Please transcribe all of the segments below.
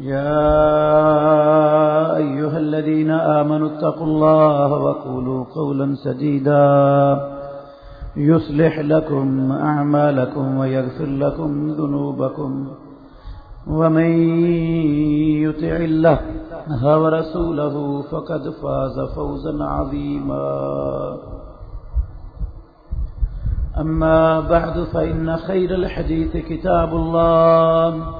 يا أيها الذين آمنوا اتقوا الله وقولوا قولا سديدا يصلح لكم أعمالكم ويغفر لكم ذنوبكم ومن يطع الله ورسوله فقد فاز فوزا عظيما أما بعد فإن خير الحديث كتاب الله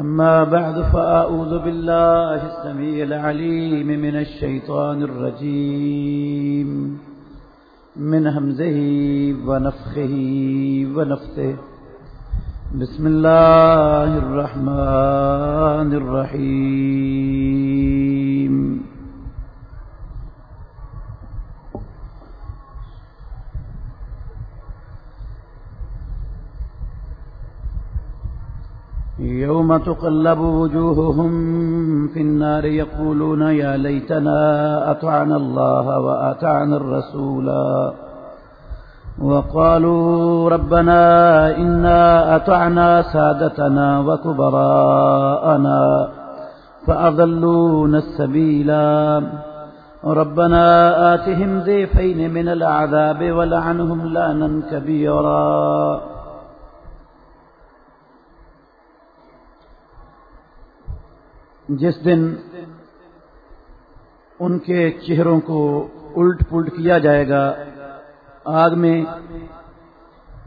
أما بعد فأعوذ بالله السميع العليم من الشيطان الرجيم. من همزه ونفخه ونفثه. بسم الله الرحمن الرحيم. يوم تقلب وجوههم في النار يقولون يا ليتنا أطعنا الله وأطعنا الرسول وقالوا ربنا إنا أطعنا سادتنا وكبراءنا فأضلونا السبيلا ربنا آتهم ضيفين من العذاب ولعنهم لانا كبيرا جس دن ان کے چہروں کو الٹ پلٹ کیا جائے گا آگ میں،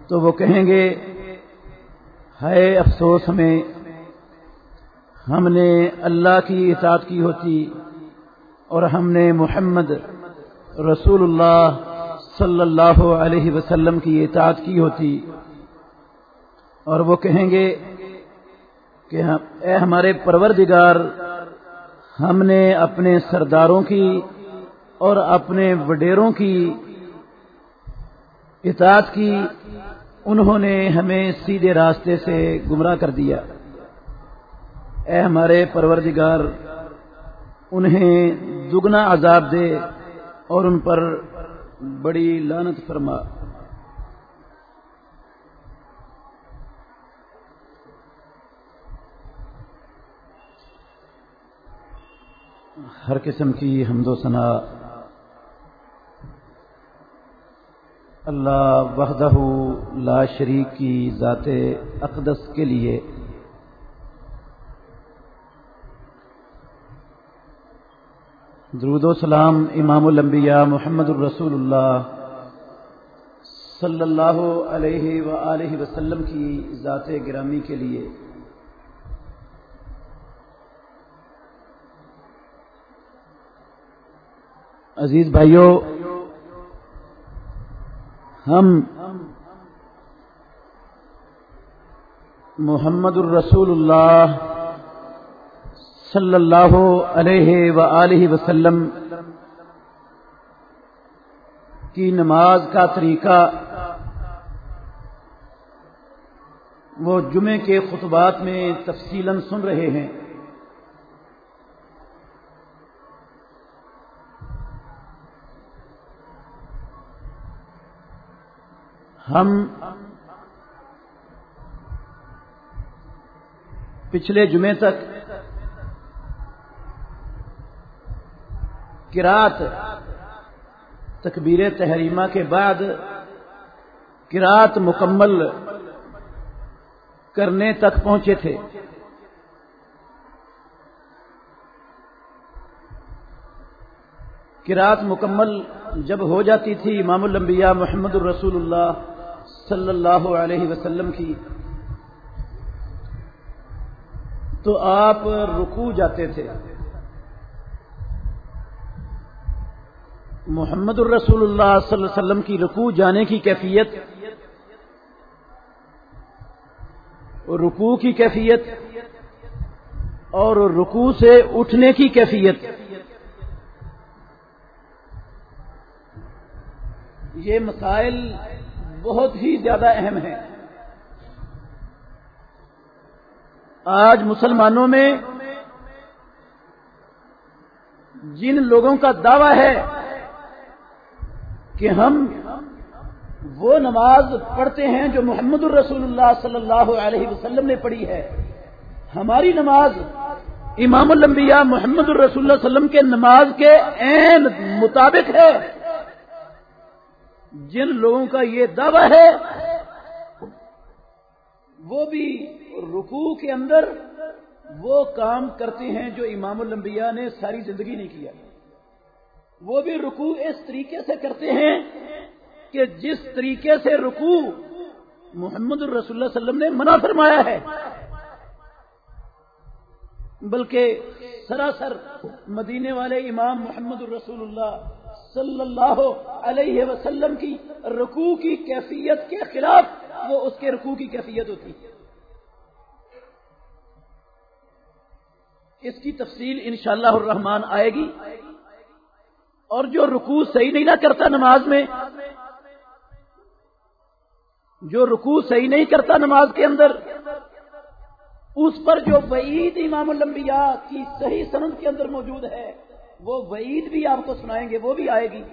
تو وہ کہیں گے ہے افسوس ہمیں، ہم نے اللہ کی اطاعت کی ہوتی اور ہم نے محمد رسول اللہ صلی اللہ علیہ وسلم کی اطاعت کی ہوتی اور وہ کہیں گے کہ اے ہمارے پروردگار، ہم نے اپنے سرداروں کی اور اپنے وڈیروں کی اطاعت کی، انہوں نے ہمیں سیدھے راستے سے گمراہ کر دیا۔ اے ہمارے پروردگار، انہیں دگنا عذاب دے اور ان پر بڑی لانت فرما۔ ہر قسم کی حمد و ثناء اللہ وحدہ لا شریک کی ذات اقدس کے لیے۔ درود و سلام امام الانبیاء محمد الرسول اللہ صلی اللہ علیہ و وسلم کی ذات گرامی کے لیے۔ عزیز بھائیوں ہم محمد الرسول اللہ صلی اللہ علیہ و وسلم کی نماز کا طریقہ، وہ جمعے کے خطبات میں تفصیل سن رہے ہیں۔ ہم پچھلے جمعے تک کراط تکبیر تحریمہ کے بعد کراط مکمل کرنے تک پہنچے تھے۔ کراط مکمل جب ہو جاتی تھی، امام الانبیاء محمد الرسول اللہ صلی اللہ علیہ وسلم کی، تو آپ رکو جاتے تھے۔ محمد الرسول اللہ صلی اللہ علیہ وسلم کی رکو جانے کی کیفیت رکو کی کیفیت، اور رکو سے اٹھنے کی کیفیت۔ یہ مسائل بہت ہی زیادہ اہم ہیں۔ آج مسلمانوں میں جن لوگوں کا دعویٰ ہے کہ ہم وہ نماز پڑھتے ہیں جو محمد الرسول اللہ صلی اللہ علیہ وسلم نے پڑھی ہے، ہماری نماز امام الانبیاء محمد الرسول اللہ علیہ وسلم کے نماز کے عین مطابق ہے۔ جن لوگوں کا یہ دعویٰ ہے، وہ بھی رکوع کے اندر وہ کام کرتے ہیں جو امام الانبیاء نے ساری زندگی نہیں کیا۔ وہ بھی رکوع اس طریقے سے کرتے ہیں کہ جس طریقے سے رکوع محمد الرسول اللہ علیہ وسلم نے منع فرمایا ہے۔ بلکہ سراسر مدینے والے امام محمد الرسول اللہ صلی اللہ علیہ وسلم کی رکوع کی کیفیت کے خلاف وہ اس کے رکوع کی کیفیت ہوتی۔ اس کی تفصیل انشاءاللہ الرحمن آئے گی۔ اور جو رکوع صحیح نہیں نہ کرتا نماز میں، جو رکوع صحیح نہیں کرتا نماز کے اندر، اس پر جو وعید امام الانبیاء کی صحیح سند کے اندر موجود ہے وہ وعید بھی آپ کو سنائیں گے، وہ بھی آئے گی۔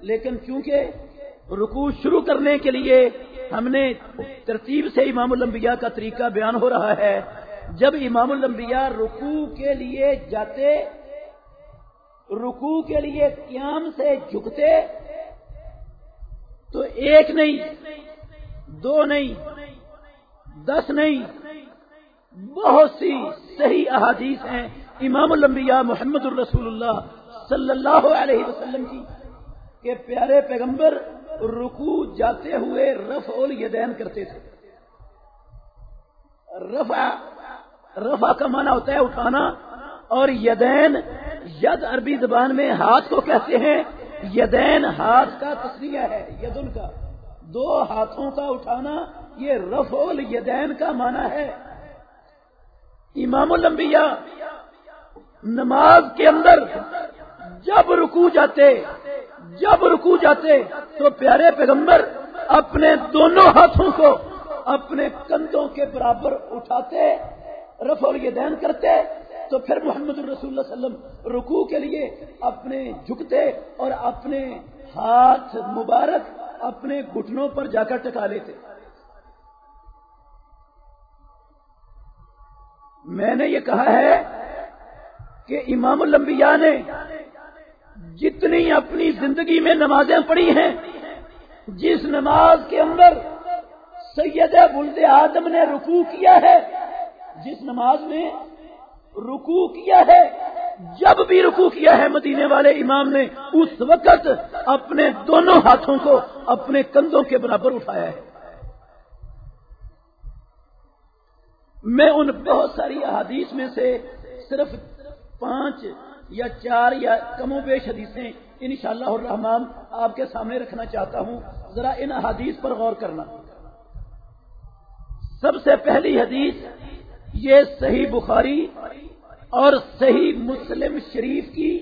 لیکن کیونکہ رکوع شروع کرنے کے لیے ہم نے ترتیب سے امام الانبیاء کا طریقہ بیان ہو رہا ہے، جب امام الانبیاء رکوع کے لیے جاتے، رکوع کے لیے قیام سے جھکتے، تو ایک نہیں، دو نہیں، دس نہیں، بہت سی صحیح احادیث ہیں۔ امام الانبیاء محمد الرسول اللہ صلی اللہ علیہ وسلم کی کہ پیارے پیغمبر رکو جاتے ہوئے رف الیدین کرتے تھے۔ رفع رفع کا معنی ہوتا ہے اٹھانا، اور یدین، ید عربی زبان میں ہاتھ کو کہتے ہیں۔ یدین ہاتھ کا تصویر ہے، یدن کا۔ دو ہاتھوں کا اٹھانا، یہ رف الیدین کا معنی ہے۔ امام الانبیاء نماز کے اندر جب رکو جاتے، جب رکو جاتے، تو پیارے پیغمبر اپنے دونوں ہاتھوں کو اپنے کندھوں کے برابر اٹھاتے رف اور یہ دین کرتے، تو پھر محمد الرسول اللہ علیہ وسلم رکو کے لیے اپنے جھکتے اور اپنے ہاتھ مبارک اپنے گھٹنوں پر جا کر ٹکا لیتے۔ میں نے یہ کہا ہے کہ امام الانبیاء نے جتنی اپنی زندگی میں نمازیں پڑھی ہیں، جس نماز کے اندر سید بلد آدم نے رکوع کیا ہے، جس نماز میں رکوع کیا ہے، جب بھی رکوع کیا ہے مدینے والے امام نے اس وقت اپنے دونوں ہاتھوں کو اپنے کندھوں کے برابر اٹھایا ہے۔ میں ان بہت ساری احادیث میں سے صرف پانچ یا چار یا کم و بیش حدیثیں ان شاء اللہ الرحمان آپ کے سامنے رکھنا چاہتا ہوں۔ ذرا ان حدیث پر غور کرنا۔ سب سے پہلی حدیث یہ صحیح بخاری اور صحیح مسلم شریف کی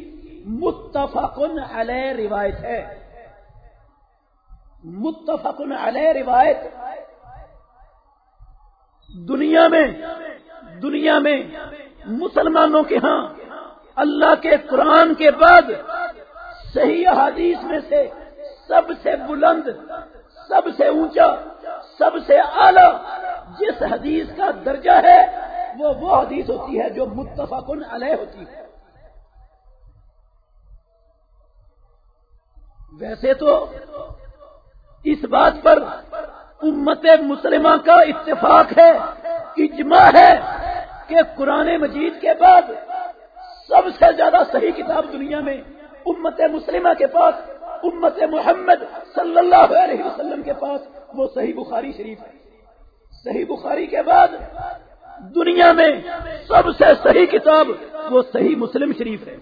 متفقن علیہ روایت ہے۔ متفقن علیہ روایت دنیا میں دنیا میں مسلمانوں کے ہاں اللہ کے قرآن کے بعد صحیح حدیث میں سے سب سے بلند، سب سے اونچا، سب سے اعلی جس حدیث کا درجہ ہے، وہ وہ حدیث ہوتی ہے جو متفقن علیہ ہوتی ہے۔ ویسے تو اس بات پر امت مسلمہ کا اتفاق ہے، اجماع ہے کہ قرآن مجید کے بعد سب سے زیادہ صحیح کتاب دنیا میں امت مسلمہ کے پاس، امت محمد صلی اللہ علیہ وسلم کے پاس، وہ صحیح بخاری شریف ہے۔ صحیح بخاری کے بعد دنیا میں سب سے صحیح کتاب وہ صحیح مسلم شریف ہے۔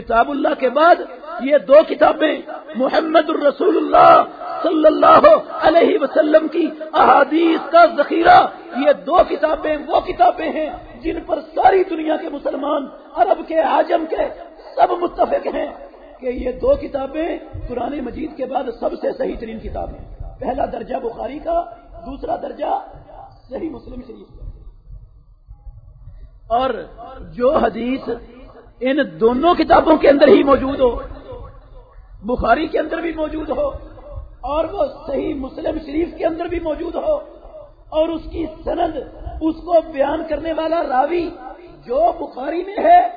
کتاب اللہ کے بعد یہ دو کتابیں محمد الرسول اللہ صلی اللہ علیہ وسلم کی احادیث کا ذخیرہ، یہ دو کتابیں وہ کتابیں ہیں جن پر ساری دنیا کے مسلمان، عرب کے، حاجم کے، سب متفق ہیں کہ یہ دو کتابیں قرآن مجید کے بعد سب سے صحیح ترین کتاب ہیں۔ پہلا درجہ بخاری کا، دوسرا درجہ صحیح مسلم شریف کا۔ اور جو حدیث ان دونوں کتابوں کے اندر ہی موجود ہو۔ بخاری کے اندر بھی موجود ہو اور وہ صحیح مسلم شریف کے اندر بھی موجود ہو۔ اور اس کی سند، اس کو بیان کرنے والا راوی جو بخاری میں ہے،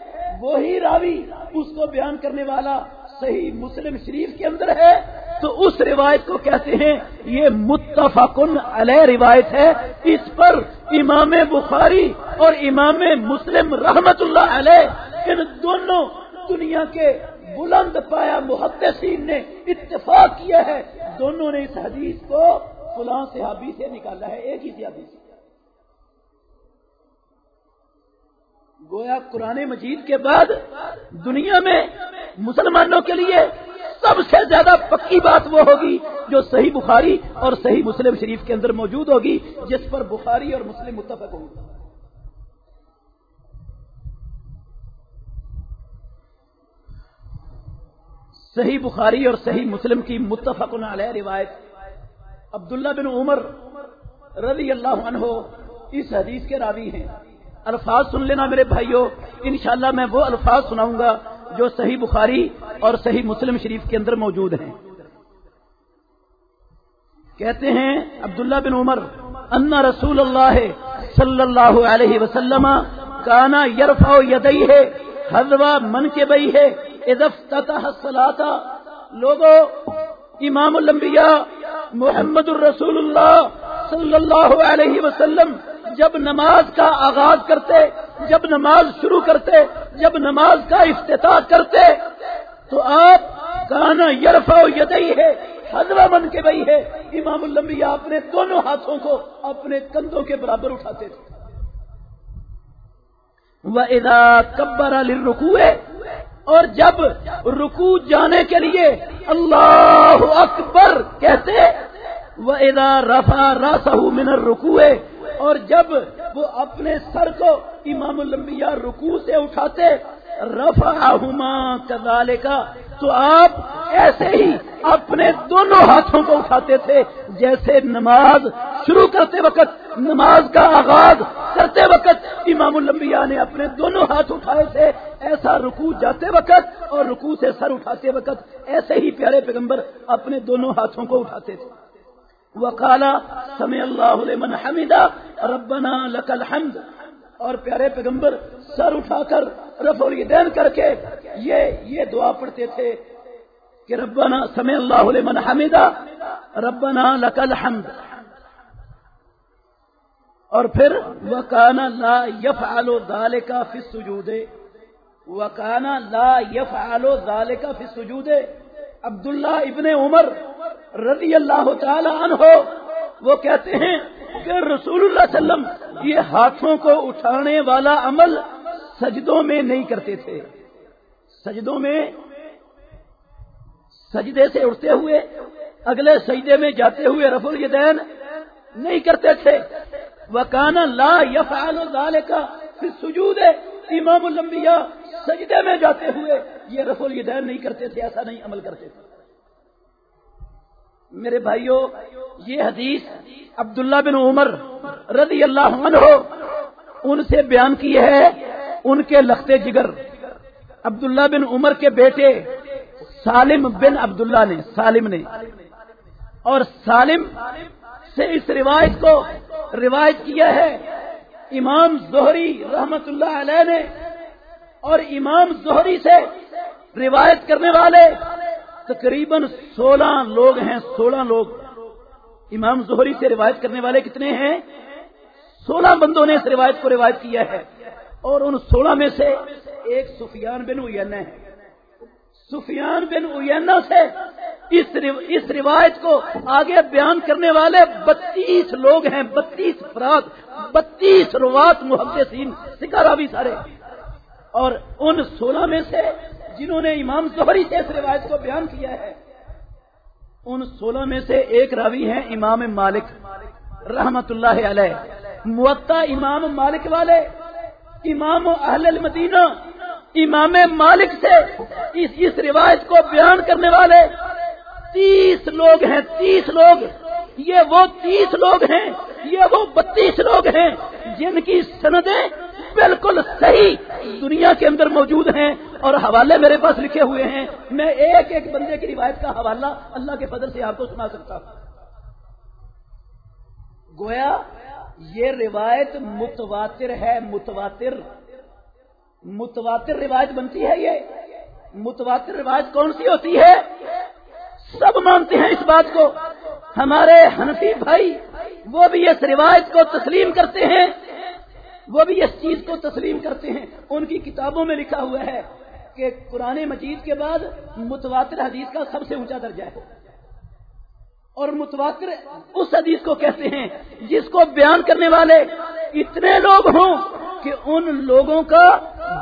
وہی راوی اس کو بیان کرنے والا صحیح مسلم شریف کے اندر ہے۔ تو اس روایت کو کہتے ہیں، یہ متفقن علیہ روایت ہے۔ اس پر امام بخاری اور امام مسلم رحمت اللہ علیہ ان دونوں دنیا کے بلند پایا محدثین نے اتفاق کیا ہے۔ دونوں نے اس حدیث کو فلاں صحابی سے نکالا ہے، ایک ہی صحابی سے۔ گویا قرآن مجید کے بعد دنیا میں مسلمانوں کے لیے سب سے زیادہ پکی بات وہ ہوگی جو صحیح بخاری اور صحیح مسلم شریف کے اندر موجود ہوگی، جس پر بخاری اور مسلم متفق ہوں۔ صحیح بخاری اور صحیح مسلم کی متفق علیہ روایت۔ عبداللہ بن عمر رضی اللہ عنہ اس حدیث کے راوی ہیں۔ الفاظ سن لینا میرے بھائیوں انشاءاللہ میں وہ الفاظ سناؤں گا جو صحیح بخاری اور صحیح مسلم شریف کے اندر موجود ہیں۔ کہتے ہیں عبداللہ بن عمر، ان رسول اللہ صلی اللہ علیہ وسلم کانا یرف یدئی ہے حضوا من کے بئی ہے سلاتا لوگوں امام الانبیاء محمد الرسول اللہ صلی اللہ علیہ وسلم جب نماز کا آغاز کرتے، جب نماز شروع کرتے، جب نماز کا افتتاح کرتے، تو آپ کانا یرفا یدئی ہے حضرہ من کے بھائی ہے، امام الانبیاء اپنے دونوں ہاتھوں کو اپنے کندھوں کے برابر اٹھاتے تھے۔ وہ ادا کبر علی اور جب رکو جانے کے لیے اللہ اکبر کہتے وہ ادا رفا راسہ منر رکوے اور جب وہ اپنے سر کو امام الانبیاء رکوع سے اٹھاتے رفا کدالے کا تو آپ ایسے ہی اپنے دونوں ہاتھوں کو اٹھاتے تھے، جیسے نماز شروع کرتے وقت نماز کا آغاز کرتے وقت امام الانبیاء نے اپنے دونوں ہاتھ اٹھائے تھے۔ ایسا رکوع جاتے وقت اور رکوع سے سر اٹھاتے وقت ایسے ہی پیارے پیغمبر اپنے دونوں ہاتھوں کو اٹھاتے تھے۔ وکالا سمع اللہ لمن حمیدہ، ربنا لک الحمد۔ اور پیارے پیغمبر سر اٹھا کر، رف الیدین کر کے یہ یہ دعا پڑھتے تھے کہ ربنا سمع اللہ لمن حمیدہ، ربنا لک الحمد۔ اور پھر وکانا لا یفعل ذلك فی السجود. وکانا لا یفعل ذلك فی السجود. عبداللہ ابن عمر رضی اللہ تعالی عنہ وہ کہتے ہیں کہ رسول اللہ علیہ وسلم یہ ہاتھوں کو اٹھانے والا عمل سجدوں میں نہیں کرتے تھے. سجدوں میں سجدے سے اٹھتے ہوئے اگلے سجدے میں جاتے ہوئے رف الدین نہیں کرتے تھے. وہ کانا لا یفعل کا پھر سجود امام الانبیاء سجدے میں جاتے ہوئے یہ رف الدین نہیں کرتے تھے، ایسا نہیں عمل کرتے تھے۔ میرے بھائیوں یہ حدیث عبداللہ بن عمر رضی اللہ عنہ ان سے بیان کی ہے، ان کے لختے جگر۔ عبداللہ بن عمر کے بیٹے سالم بن عبداللہ نے، سالم نے۔ اور سالم سے اس روایت کو روایت کیا ہے۔ امام زہری رحمت اللہ علیہ نے اور امام زہری سے روایت کرنے والے تقریباً سولہ لوگ ہیں، سولہ لوگ۔ امام زہری سے روایت کرنے والے کتنے ہیں؟ سولہ بندوں نے اس روایت کو روایت کیا ہے۔ اور ان سولہ میں سے ایک سفیان بن اوینا ہے۔ سفیان بن اوینا سے اس روایت کو آگے بیان کرنے والے بتیس لوگ ہیں، بتیس افراد، بتیس روات محدثین سکارا بھی سارے۔ اور ان سولہ میں سے جنہوں نے امام زہری سے اس روایت کو بیان کیا ہے، ان سولہ میں سے ایک راوی ہیں امام مالک، رحمت اللہ علیہ۔ معطا امام مالک والے، امام اہل المدینہ امام مالک سے اس اس روایت کو بیان کرنے والے تیس لوگ ہیں، تیس لوگ۔ یہ وہ تیس لوگ ہیں، یہ وہ بتیس لوگ ہیں جن کی سندیں بالکل صحیح دنیا کے اندر موجود ہیں اور حوالے میرے پاس لکھے ہوئے ہیں۔ میں ایک ایک بندے کی روایت کا حوالہ اللہ کے فضل سے آپ کو سنا سکتا ہوں۔ گویا، یہ روایت متواتر ہے، متواتر۔ متواتر روایت بنتی ہے یہ؟ متواتر روایت کون سی ہوتی ہے؟ سب مانتے ہیں اس بات کو۔ ہمارے حنفی بھائی، وہ بھی اس روایت کو تسلیم کرتے ہیں۔ وہ بھی اس چیز کو تسلیم کرتے ہیں۔ ان کی کتابوں میں لکھا ہوا ہے کہ قرآن مجید کے بعد متواتر حدیث کا سب سے اونچا درجہ ہے۔ اور متواتر اس حدیث کو کہتے ہیں جس کو بیان کرنے والے اتنے لوگ ہوں کہ ان لوگوں کا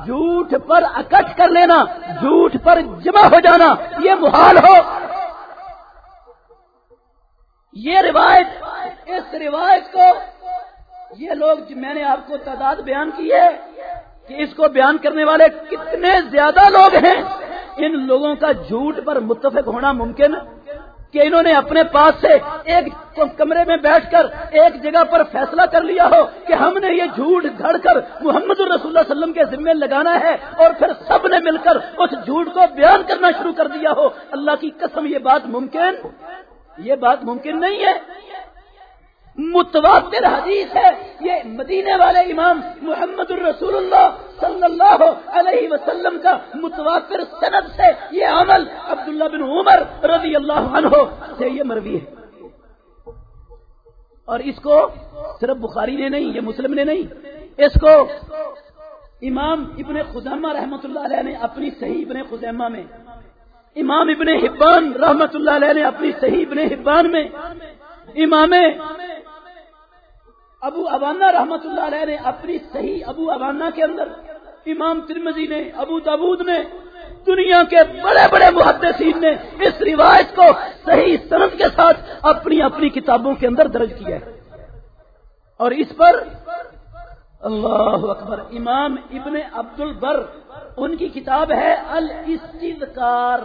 جھوٹ پر اکٹھ کر لینا، جھوٹ پر جمع ہو جانا، یہ محال ہو۔ یہ روایت، اس روایت کو، یہ لوگ میں نے آپ کو تعداد بیان کی ہے، کہ اس کو بیان کرنے والے کتنے زیادہ لوگ ہیں، ان لوگوں کا جھوٹ پر متفق ہونا ممکن کہ انہوں نے اپنے پاس سے ایک کمرے میں بیٹھ کر ایک جگہ پر فیصلہ کر لیا ہو کہ ہم نے یہ جھوٹ گھڑ کر محمد الرسول اللہ وسلم کے ذمے لگانا ہے اور پھر سب نے مل کر اس جھوٹ کو بیان کرنا شروع کر دیا ہو۔ اللہ کی قسم یہ بات ممکن یہ بات ممکن نہیں ہے۔ متواتر حدیث ہے۔ یہ مدینے والے امام محمد الرسول اللہ صلی اللہ علیہ وسلم کا متواتر سند سے یہ عمل عبداللہ بن عمر رضی اللہ عنہ سے یہ مروی ہے۔ اور اس کو صرف بخاری نے نہیں، یہ مسلم نے نہیں۔ اس کو امام ابن خزامہ رحمت اللہ علیہ نے اپنی صحیح ابن خزیمہ میں، امام ابن حبان رحمت اللہ علیہ نے اپنی صحیح ابن حبان میں، امام ابو ابانا رحمت اللہ علیہ نے اپنی صحیح ابو ابانا کے اندر، امام ترمزی نے، ابو دبود نے، دنیا کے بڑے بڑے محدثین نے اس روایت کو صحیح صنعت کے ساتھ اپنی اپنی کتابوں کے اندر درج کیا ہے۔ اور اس پر اللہ اکبر، امام ابن عبد البر ان کی کتاب ہے الاستذکار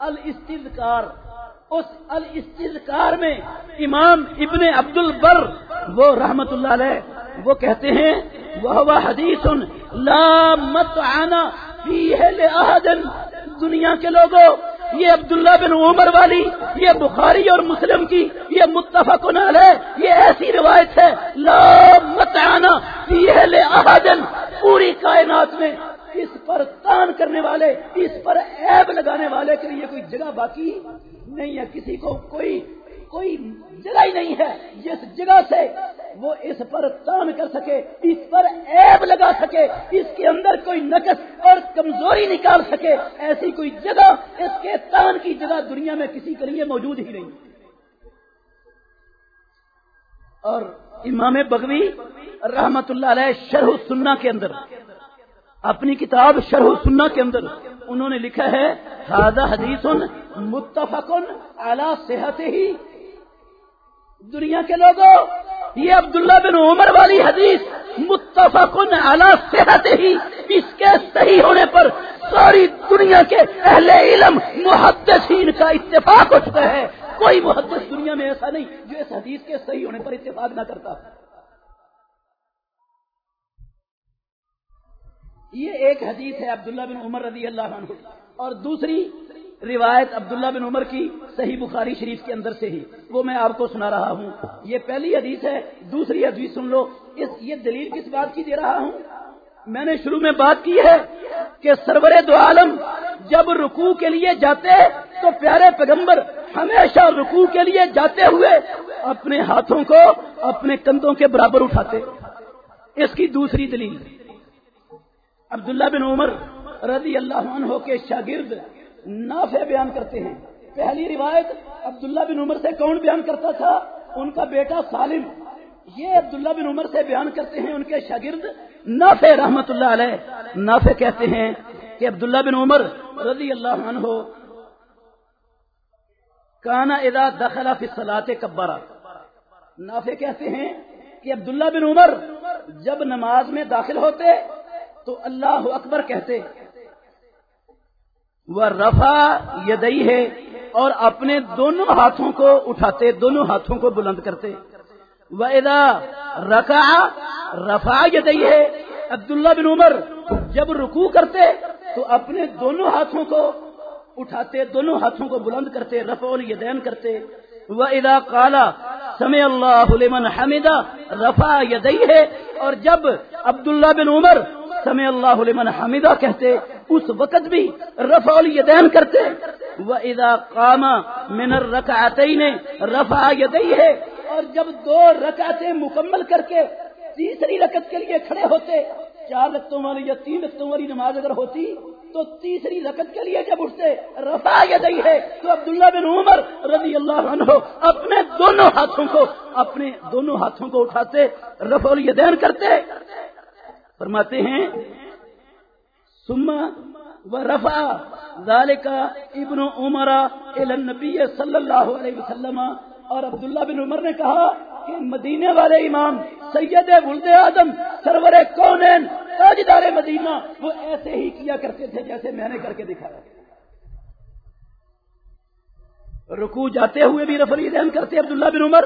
الاستذکار۔ اس الاستذکار میں امام ابن عبد البر وہ رحمت اللہ علیہ، وہ کہتے ہیں وہ حدیث لا مت آنا دنیا کے لوگوں، یہ عبداللہ بن عمر والی، یہ بخاری اور مسلم کی، یہ متفق علیہ، یہ ایسی روایت ہے، لا مت آنا پوری کائنات میں اس پر تان کرنے والے، اس پر عیب لگانے والے کے لیے کوئی جگہ باقی نہیں ہے۔ کسی کو کوئی کوئی جگہ ہی نہیں ہے۔ جس جگہ سے وہ اس پر تان کر سکے، اس پر عیب لگا سکے، اس کے اندر کوئی نقص اور کمزوری نکال سکے، ایسی کوئی جگہ، اس کے تان کی جگہ دنیا میں کسی کے لیے موجود ہی نہیں۔ اور امام بغوی رحمت اللہ علیہ شرح سننا کے اندر اپنی کتاب شرح سننا کے اندر انہوں نے لکھا ہے حدیث متفقن اعلی صحت ہی دنیا کے لوگوں، یہ عبداللہ بن عمر والی حدیث متفقن اعلی صحت ہی اس کے صحیح ہونے پر ساری دنیا کے اہل علم محدثین کا اتفاق ہو چکا ہے۔ کوئی محدث دنیا میں ایسا نہیں جو اس حدیث کے صحیح ہونے پر اتفاق نہ کرتا۔ یہ ایک حدیث ہے عبداللہ بن عمر رضی اللہ عنہ اور دوسری روایت عبداللہ بن عمر کی صحیح بخاری شریف کے اندر سے ہی۔ وہ میں آپ کو سنا رہا ہوں۔ یہ پہلی حدیث ہے، دوسری حدیث سن لو۔ اس، یہ دلیل کس بات کی دے رہا ہوں؟ میں نے شروع میں بات کی ہے کہ سرور دو عالم جب رکوع کے لیے جاتے تو پیارے پیغمبر ہمیشہ رکوع کے لیے جاتے ہوئے اپنے ہاتھوں کو اپنے کندھوں کے برابر اٹھاتے۔ اس کی دوسری دلیل۔ عبداللہ بن عمر رضی اللہ عنہ کے شاگرد نافع بیان کرتے ہیں۔ پہلی روایت عبداللہ بن عمر سے کون بیان کرتا تھا؟ ان کا بیٹا سالم۔ یہ عبداللہ بن عمر سے بیان کرتے ہیں، ان کے شاگرد نافع رحمت اللہ علیہ۔ نافع کہتے ہیں کہ عبداللہ بن عمر رضی اللہ عنہ کانا ادا دخلا فی صلاح کبارا نافع کہتے ہیں کہ عبداللہ بن عمر جب نماز میں داخل ہوتے تو اللہ اکبر کہتے وہ رفا یدئی ہے اور اپنے دونوں ہاتھوں کو اٹھاتے، دونوں ہاتھوں کو بلند کرتے۔ وہ ادا رکا رفا یدئی ہے۔ عبداللہ بن عمر جب رکو کرتے تو اپنے دونوں ہاتھوں کو اٹھاتے، دونوں ہاتھوں کو بلند کرتے، رفع الیدین کرتے۔ وہ ادا کالا سمے اللہ حمیدہ رفا یدئی ہے۔ اور جب عبداللہ بن عمر سمے اللہ لمن حمیدہ کہتے، اس وقت بھی رفع الیدین کرتے۔ وہ ادا کاما منر رکعتین نے رفا ہے اور جب دو رکعتیں مکمل کر کے تیسری رکعت کے لیے کھڑے ہوتے، چار رقطوں والی یا تین رقطوں والی نماز اگر ہوتی، تو تیسری رکعت کے لیے جب اٹھتے رفا یدئی ہے تو عبداللہ بن عمر رضی اللہ عنہ اپنے دونوں ہاتھوں کو، اپنے دونوں ہاتھوں کو اٹھاتے، رفع الیدین کرتے۔ فرماتے ہیں سما و رفا ذال کا ابن عمرا نبی صلی اللہ علیہ وسلم، اور عبداللہ بن عمر نے کہا کہ مدینے والے امام سید ولد آدم، سرور کونین، تاجدار مدینہ، وہ ایسے ہی کیا کرتے تھے جیسے میں نے کر کے دکھایا۔ رکو جاتے ہوئے بھی رفری دین کرتے، عبداللہ بن عمر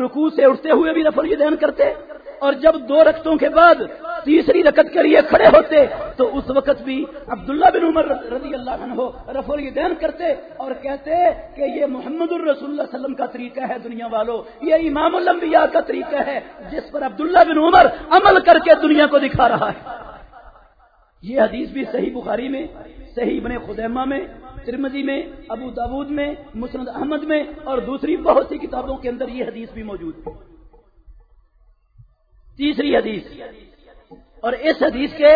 رکو سے اٹھتے ہوئے بھی رفری دین کرتے، اور جب دو رقطوں کے بعد تیسری رکت کے لیے کھڑے ہوتے تو اس وقت بھی عبداللہ بن عمر رضی اللہ عنہ رف الدین کرتے اور کہتے کہ یہ محمد الرسول اللہ علیہ وسلم کا طریقہ ہے دنیا والوں، یہ امام الانبیاء کا طریقہ ہے، جس پر عبداللہ بن عمر عمل کر کے دنیا کو دکھا رہا ہے۔ یہ حدیث بھی صحیح بخاری میں، صحیح ابن خدیمہ میں ترمزی میں، ابو داود میں، مسند احمد میں اور دوسری بہت سی کتابوں کے اندر یہ حدیث بھی موجود ہے۔ تیسری حدیث۔ اور اس حدیث کے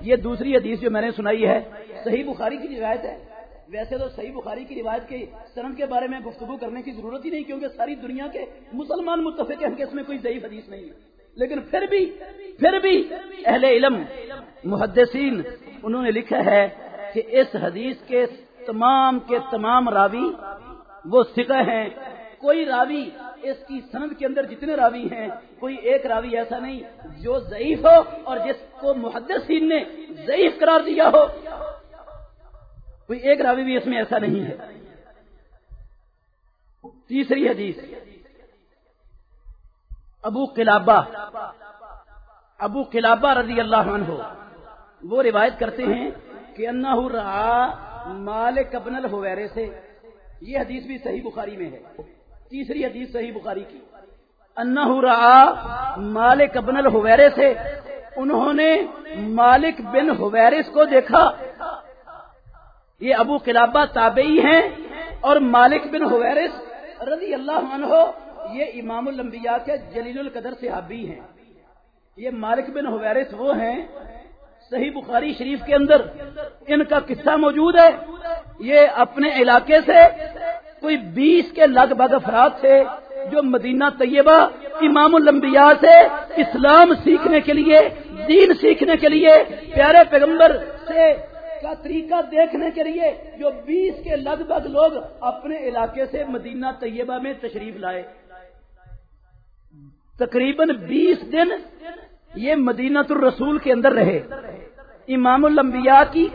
یہ دوسری حدیث جو میں نے سنائی ہے، صحیح بخاری کی روایت ہے۔ ویسے تو صحیح بخاری کی روایت کے سرن کے بارے میں گفتگو کرنے کی ضرورت ہی نہیں، کیونکہ ساری دنیا کے مسلمان متفق ہیں کہ اس میں کوئی ضعیف حدیث نہیں ہے۔ لیکن پھر بھی پھر بھی اہل علم، محدثین، انہوں نے لکھا ہے کہ اس حدیث کے تمام کے تمام راوی وہ سکھ ہیں۔ کوئی راوی اس کی سند کے اندر جتنے راوی ہیں، کوئی ایک راوی ایسا نہیں جو ضعیف ہو اور جس کو محدثین نے ضعیف قرار دیا ہو۔ کوئی ایک راوی بھی اس میں ایسا نہیں ہے۔ تیسری حدیث۔ ابو قلابہ۔ ابو قلابہ رضی اللہ عنہ۔ وہ روایت کرتے ہیں کہ انہ رہا مالک ابن الحویرے سے۔ یہ حدیث بھی صحیح بخاری میں ہے۔ تیسری حدیث صحیح بخاری کی۔ انہ را مالک ابن الحویرے سے انہوں نے مالک بن حویرس کو دیکھا۔ یہ ابو قلابہ تابعی ہیں اور مالک بن حویرس رضی اللہ عنہ یہ امام الانبیاء کے جلیل القدر سے ہیں۔ یہ مالک بن حویرس وہ ہیں صحیح بخاری شریف کے اندر۔ ان کا قصہ موجود ہے۔ یہ اپنے علاقے سے کوئی بیس کے لگ بھگ افراد تھے جو مدینہ طیبہ، امام الانبیاء سے اسلام سیکھنے کے لیے، دین سیکھنے کے لیے، پیارے پیغمبر سے کا طریقہ دیکھنے کے لیے جو بیس کے لگ بھگ لوگ اپنے علاقے سے مدینہ طیبہ میں تشریف لائے۔ تقریباً بیس دن یہ مدینہ الرسول کے اندر رہے۔ امام الانبیاء کی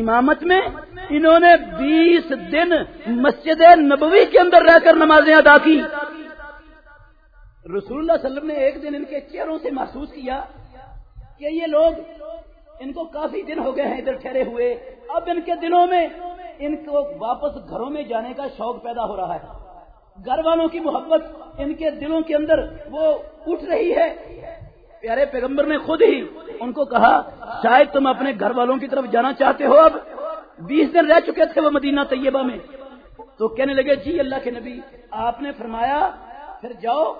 امامت میں انہوں نے بیس دن مسجد نبوی کے اندر رہ کر نمازیں ادا کی۔ رسول اللہ علیہ وسلم نے ایک دن ان کے چہروں سے محسوس کیا کہ یہ لوگ ان کو کافی دن ہو گئے ہیں ادھر ٹھہرے ہوئے۔ اب ان کے دنوں میں ان کو واپس گھروں میں جانے کا شوق پیدا ہو رہا ہے۔ گھر والوں کی محبت ان کے دلوں کے اندر وہ اٹھ رہی ہے۔ پیارے پیغمبر نے خود ہی ان کو کہا، شاید تم اپنے گھر والوں کی طرف جانا چاہتے ہو اب۔ بیس دن رہ چکے تھے وہ مدینہ طیبہ میں۔ تو کہنے لگے جی اللہ کے نبی، آپ نے فرمایا، پھر جاؤ،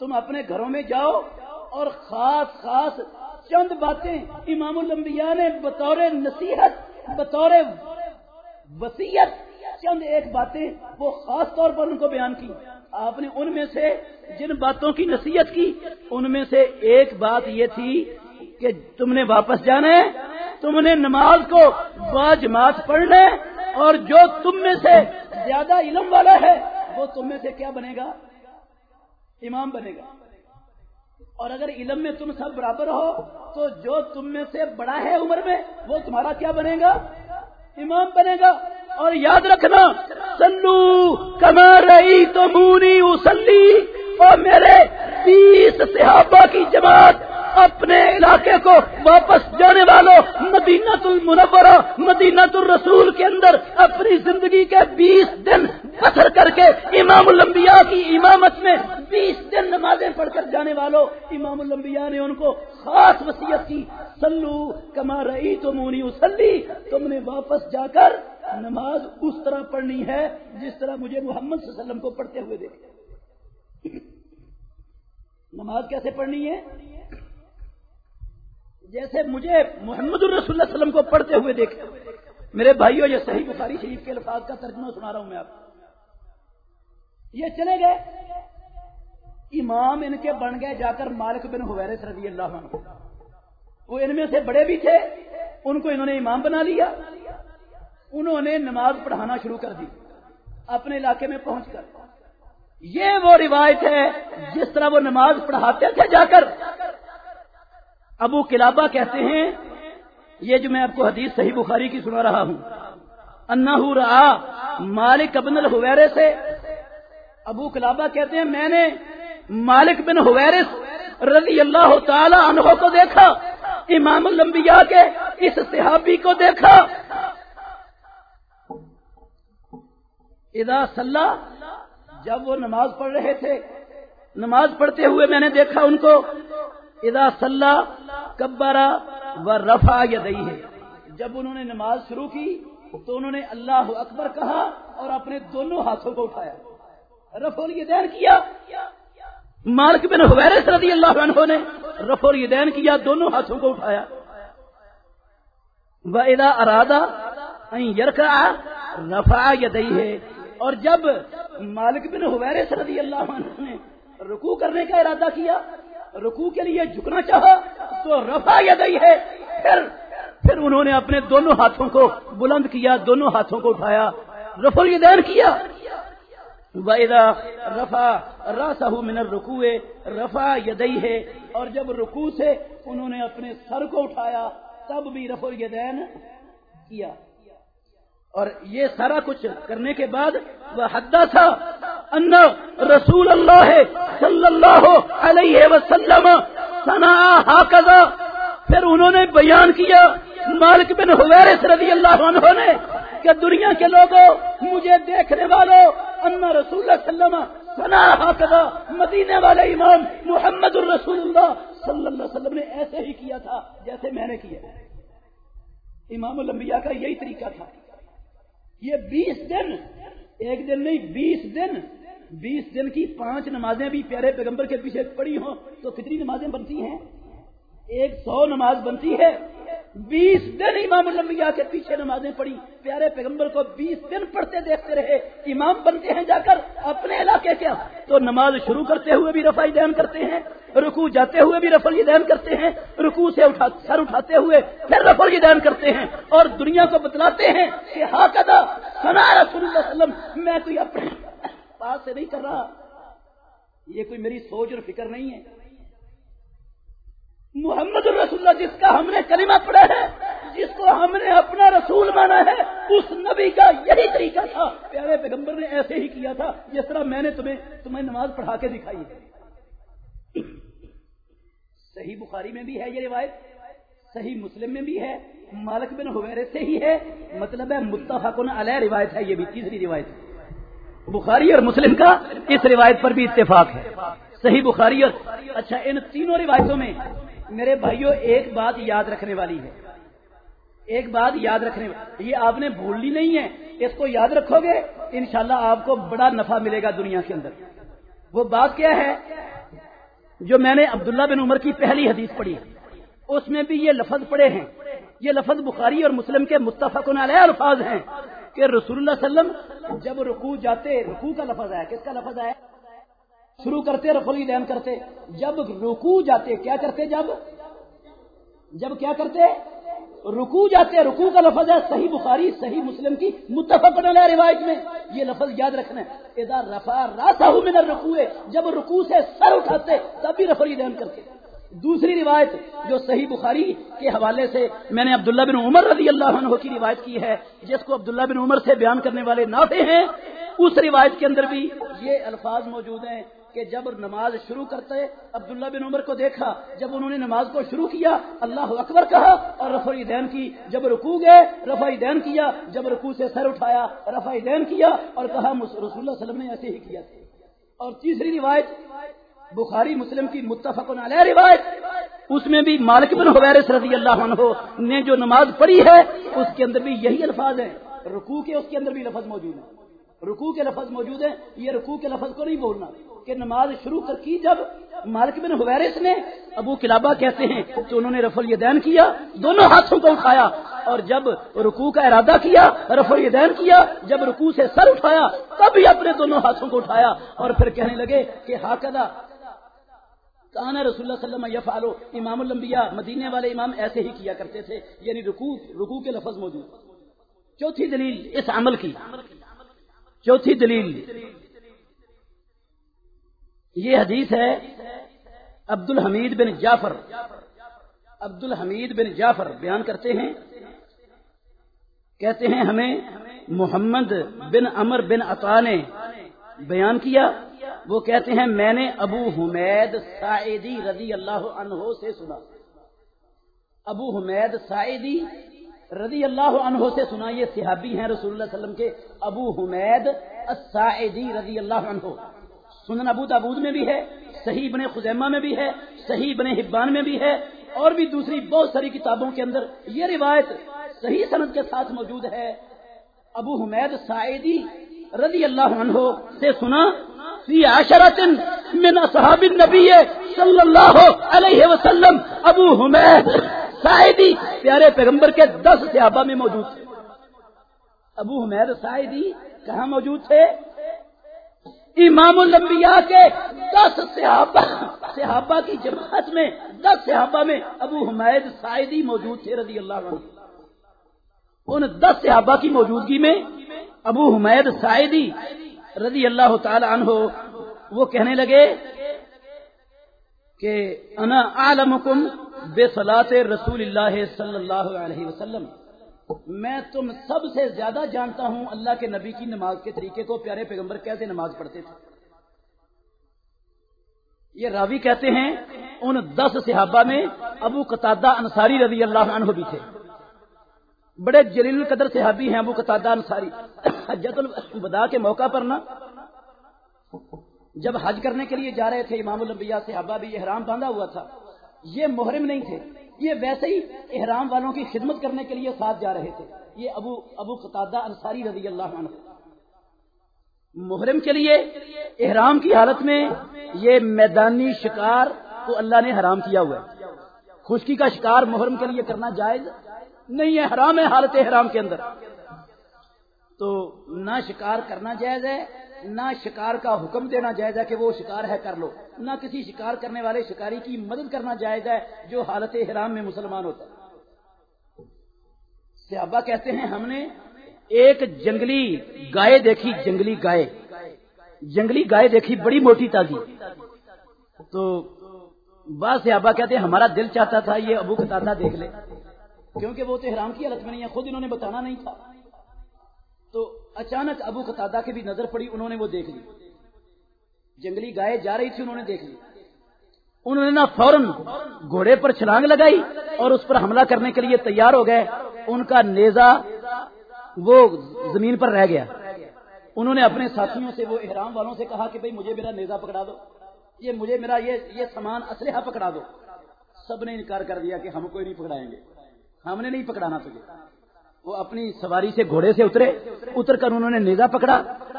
تم اپنے گھروں میں جاؤ اور خاص خاص چند باتیں امام الانبیاء نے بطور نصیحت، بطور وسیعت چند ایک باتیں وہ خاص طور پر ان کو بیان کی۔ آپ نے ان میں سے جن باتوں کی نصیحت کی، ان میں سے ایک بات یہ تھی کہ تم نے واپس جانا ہے، تم نے نماز کو باجماعت پڑھنا ہے اور جو تم میں سے زیادہ علم والا ہے، وہ تم میں سے کیا بنے گا؟ امام بنے گا۔ اور اگر علم میں تم سب برابر ہو، تو جو تم میں سے بڑا ہے عمر میں، وہ تمہارا کیا بنے گا؟ امام بنے گا اور یاد رکھنا سلو کمر رہی تو مونی اسلی اور میرے تیس صحابہ کی جماعت اپنے علاقے کو واپس جانے والوں مدینہ المنورہ مدینہ الرسول کے اندر اپنی زندگی کے بیس دن بسر کر کے امام الانبیاء کی امامت میں بیس دن نمازیں پڑھ کر جانے والوں، امام الانبیاء نے ان کو خاص وصیت کی سلو کما رہی تو مونی اسلی تم نے واپس جا کر نماز اس طرح پڑھنی ہے جس طرح مجھے محمد صلی اللہ علیہ وسلم کو پڑھتے ہوئے دیکھے نماز کیسے پڑھنی ہے؟ جیسے مجھے محمد الرسول اللہ علیہ وسلم کو پڑھتے ہوئے دیکھے میرے بھائیوں، یہ صحیح بخاری شریف کے الفاظ کا ترجمہ سنا رہا ہوں میں آپ یہ چلے گئے۔ امام ان کے بن گئے جا کر مالک بن حویرس رضی اللہ عنہ۔ وہ ان میں سے بڑے بھی تھے۔ ان کو انہوں نے امام بنا لیا۔ انہوں نے نماز پڑھانا شروع کر دی۔ اپنے علاقے میں پہنچ کر۔ یہ وہ روایت ہے جس طرح وہ نماز پڑھاتے تھے جا کر۔ ابو کلابا کہتے ہیں، یہ جو میں آپ کو حدیث صحیح بخاری کی سنا رہا ہوں۔ انا رہا مالک ابن الحویرے سے ابو کلابا کہتے ہیں، میں نے مالک بن حویرس رضی اللہ تعالی عنہ کو دیکھا، امام الانبیاء کے اس صحابی کو دیکھا۔ ادا صلاح جب وہ نماز پڑھ رہے تھے، نماز پڑھتے ہوئے میں نے دیکھا ان کو ادا صلاح کبارا و رفا یا دئی ہے جب انہوں نے نماز شروع کی، تو انہوں نے اللہ اکبر کہا اور اپنے دونوں ہاتھوں کو اٹھایا۔ رف الدین کیا۔ مالک بن حویرس رضی اللہ عنہ نے رف الدین کیا، دونوں ہاتھوں کو اٹھایا۔ وہ ادا ارادہ یرکا رفا یا دئی ہے اور جب مالک بن حویرس رضی اللہ عنہ نے رکو کرنے کا ارادہ کیا رکو کے لیے جھکنا چاہا تو رفا یا ہے، پھر پھر انہوں نے اپنے دونوں ہاتھوں کو بلند کیا، دونوں ہاتھوں کو اٹھایا رف الدین کیا۔ رفا راسا منر رکوے رفا یدئی ہے۔ اور جب رکو سے انہوں نے اپنے سر کو اٹھایا، تب بھی رف الدین کیا۔ اور یہ سارا کچھ کرنے کے بعد وہ حدہ تھا، ان رسول اللہ صلی اللہ علیہ وسلم سنا پھر انہوں نے بیان کیا، مالک بن حویرس رضی اللہ عنہ نے کہ دنیا کے لوگوں، مجھے دیکھنے والوں، ان رسول اللہ وسلم سنا حاقدہ مدینے والے امام محمد الرسول اللہ صلی اللہ علیہ وسلم نے ایسے ہی کیا تھا جیسے میں نے کیا۔ امام الانبیاء کا یہی طریقہ تھا۔ یہ بیس دن، ایک دن نہیں، بیس دن۔ بیس دن کی پانچ نمازیں بھی پیارے پیغمبر کے پیچھے پڑی ہوں تو کتنی نمازیں بنتی ہیں؟ ایک سو نماز بنتی ہے۔ بیس دن امام الانبیاء کے پیچھے نمازیں پڑھی۔ پیارے پیغمبر کو بیس دن پڑھتے دیکھتے رہے۔ امام بنتے ہیں جا کر اپنے علاقے کیا تو نماز شروع کرتے ہوئے بھی رفائی دین کرتے ہیں رکو جاتے ہوئے بھی رفل دین کرتے ہیں رکو سے اٹھا، سر اٹھاتے ہوئے پھر رفل دین کرتے ہیں۔ اور دنیا کو بتلاتے ہیں کہ ہا کدا سنا رسول اللہ علیہ وسلم، میں کوئی اپنے پاس سے نہیں کر رہا۔ یہ کوئی میری سوچ اور فکر نہیں ہے۔ محمد الرسول اللہ جس کا ہم نے کلمہ پڑھا ہے، جس کو ہم نے اپنا رسول مانا ہے، اس نبی کا یہی طریقہ تھا۔ پیارے پیغمبر نے ایسے ہی کیا تھا، جس طرح میں نے تمہیں تمہیں نماز پڑھا کے دکھائی ہے۔ صحیح بخاری میں بھی ہے یہ روایت، صحیح مسلم میں بھی ہے، مالک بن حویرے سے ہی ہے۔ مطلب ہے متفقن علیہ روایت ہے، یہ بھی تیسری روایت۔ بخاری اور مسلم کا اس روایت پر بھی اتفاق ہے۔ صحیح بخاری اور اچھا ان تینوں روایتوں میں میرے بھائیوں ایک بات یاد رکھنے والی ہے۔ ایک بات یاد رکھنے والی یہ آپ نے بھولنی نہیں ہے۔ اس کو یاد رکھو گے، انشاءاللہ شاء آپ کو بڑا نفع ملے گا دنیا کے اندر۔ وہ بات کیا ہے؟ جو میں نے عبداللہ بن عمر کی پہلی حدیث پڑھی اس میں بھی یہ لفظ پڑے ہیں۔ یہ لفظ بخاری اور مسلم کے متفق علیہ الفاظ ہیں کہ رسول اللہ علیہ وسلم جب رکو جاتے رکو کا لفظ ہے کس کا لفظ ہے شروع کرتے رفلی دین کرتے۔ جب رکو جاتے، کیا کرتے جب؟ جب کیا کرتے؟ رکو جاتے۔ رکو کا لفظ ہے صحیح بخاری، صحیح مسلم کی، متفق علیہ روایت میں۔ یہ لفظ یاد رکھنا ہے۔ ادھر رفا راسا من رکو جب رکو سے سر اٹھاتے، تب بھی رفلی دین کرتے۔ دوسری روایت جو صحیح بخاری کے حوالے سے میں نے عبداللہ بن عمر رضی اللہ عنہ کی روایت کی ہے، جس کو عبداللہ بن عمر سے بیان کرنے والے نافے ہیں، اس روایت کے اندر بھی یہ الفاظ موجود ہیں۔ کہ جب نماز شروع کرتے، عبداللہ بن عمر کو دیکھا، جب انہوں نے نماز کو شروع کیا، اللہ اکبر کہا، اور رفع دین کی، جب رکو گئے، رفع دین کیا، جب رکو سے سر اٹھایا، رفع دین کیا، اور کہا رسول اللہ علیہ وسلم نے ایسے ہی کیا۔ تھا اور تیسری روایت، بخاری مسلم کی متفق علیہ روایت، اس میں بھی مالک بن حویرس رضی اللہ عنہ نے جو نماز پڑھی ہے، اس کے اندر بھی یہی الفاظ ہیں۔ رکوع کے اس کے اندر بھی لفظ موجود ہے رکوع کے لفظ موجود ہیں، یہ رکوع کے لفظ کو نہیں بولنا۔ کہ نماز شروع کر کی جب مالک بن حویرس نے ابو کلابا کہتے ہیں تو انہوں نے رفل یدین کیا، دونوں ہاتھوں کو اٹھایا اور جب رکوع کا ارادہ کیا رفل یدین کیا، جب رکوع سے سر اٹھایا، تب ہی اپنے دونوں ہاتھوں کو اٹھایا اور پھر کہنے لگے کہ ہاکدہ کہانا رسول اللہ وسلم یا فالو امام الانبیاء مدینے والے امام ایسے ہی کیا کرتے تھے یعنی رکوع رکوع کے لفظ موجود۔ چوتھی دلیل اس عمل کی، چوتھی دلیل یہ حدیث ہے عبد الحمید بن جعفر۔ عبد الحمید بن جعفر بیان کرتے ہیں، کہتے ہیں، ہمیں محمد بن امر بن عطا نے بیان کیا۔ وہ کہتے ہیں، میں نے ابو حمید سعیدی رضی اللہ عنہ سے سنا۔ ابو حمید سعیدی رضی اللہ عنہ سے سنا۔ یہ صحابی ہیں رسول اللہ علیہ وسلم کے۔ ابو حمید سعیدی رضی اللہ عنہ۔ سنن ابو تابود میں بھی ہے، صحیح بنے خزیمہ میں بھی ہے، صحیح بنے حبان میں بھی ہے، اور بھی دوسری بہت ساری کتابوں کے اندر یہ روایت صحیح صنعت کے ساتھ موجود ہے۔ ابو حمید سعیدی رضی اللہ عنہ سے سنا، فی عشرت من اصحاب النبی صلی اللہ علیہ وسلم، ابو حمید سعیدی، پیارے پیغمبر کے دس صحابہ میں موجود تھے۔ ابو حمید سعیدی کہاں موجود تھے؟ امام الانبیاء کے دس صحابہ صحابہ کی جماعت میں، دس صحابہ میں ابو حمید سائدی موجود تھے رضی اللہ عنہ۔ ان دس صحابہ کی موجودگی میں ابو حمید سائدی رضی اللہ تعالی عنہ وہ کہنے لگے کہ انا عالمکم بے صلاح رسول اللہ صلی اللہ علیہ وسلم۔ میں تم سب سے زیادہ جانتا ہوں اللہ کے نبی کی نماز کے طریقے کو، پیارے پیغمبر کیسے نماز پڑھتے تھے؟ یہ راوی کہتے ہیں، ان دس صحابہ میں ابو قطادہ انصاری رضی اللہ عنہ بھی تھے۔ بڑے جلیل القدر صحابی ہیں ابو قطادہ انصاری۔ حجت البدا کے موقع پر نا، جب حج کرنے کے لیے جا رہے تھے، امام الانبیاء صحابہ بھی احرام باندھا ہوا تھا۔ یہ محرم نہیں تھے۔ یہ ویسے ہی احرام والوں کی خدمت کرنے کے لیے ساتھ جا رہے تھے۔ یہ ابو ابو قطادہ انصاری رضی اللہ عنہ۔ محرم کے لیے احرام کی حالت میں یہ میدانی شکار کو اللہ نے حرام کیا ہوا ہے۔ خشکی کا شکار محرم کے لیے کرنا جائز نہیں ہے، حرام ہے حالت حرام کے اندر۔ تو نہ شکار کرنا جائز ہے نہ شکار کا حکم دینا جائز ہے کہ وہ شکار ہے، کر لو۔ نہ کسی شکار کرنے والے شکاری کی مدد کرنا جائز ہے جو حالت حرام میں مسلمان ہوتا۔ ہے صحابہ کہتے ہیں، ہم نے ایک جنگلی گائے دیکھی، جنگلی گائے۔ جنگلی گائے دیکھی، بڑی موٹی تازی۔ تو بعض صحابہ کہتے ہیں، ہمارا دل چاہتا تھا یہ ابو کا دیکھ لے۔ کیونکہ وہ تو حرام کی حالت میں نہیں ہے، خود انہوں نے بتانا نہیں تھا۔ تو اچانک ابو قطادہ کی بھی نظر پڑی، انہوں نے وہ دیکھ لی۔ جنگلی گائے جا رہی تھی، انہوں نے دیکھ لی۔ انہوں نے نا فوراً گھوڑے پر چھلانگ لگائی اور اس پر حملہ کرنے کے لیے تیار ہو گئے۔ ان کا نیزا وہ زمین پر رہ گیا۔ انہوں نے اپنے ساتھیوں سے، وہ احرام والوں سے کہا کہ بھائی، مجھے میرا نیزا پکڑا دو۔ یہ مجھے میرا یہ یہ سامان اسلحہ پکڑا دو۔ سب نے انکار کر دیا کہ ہم کوئی نہیں پکڑائیں گے۔ ہم نے نہیں پکڑانا تجھے۔ وہ اپنی سواری سے گھوڑے سے اترے، اتر کر انہوں نے نیزا پکڑا،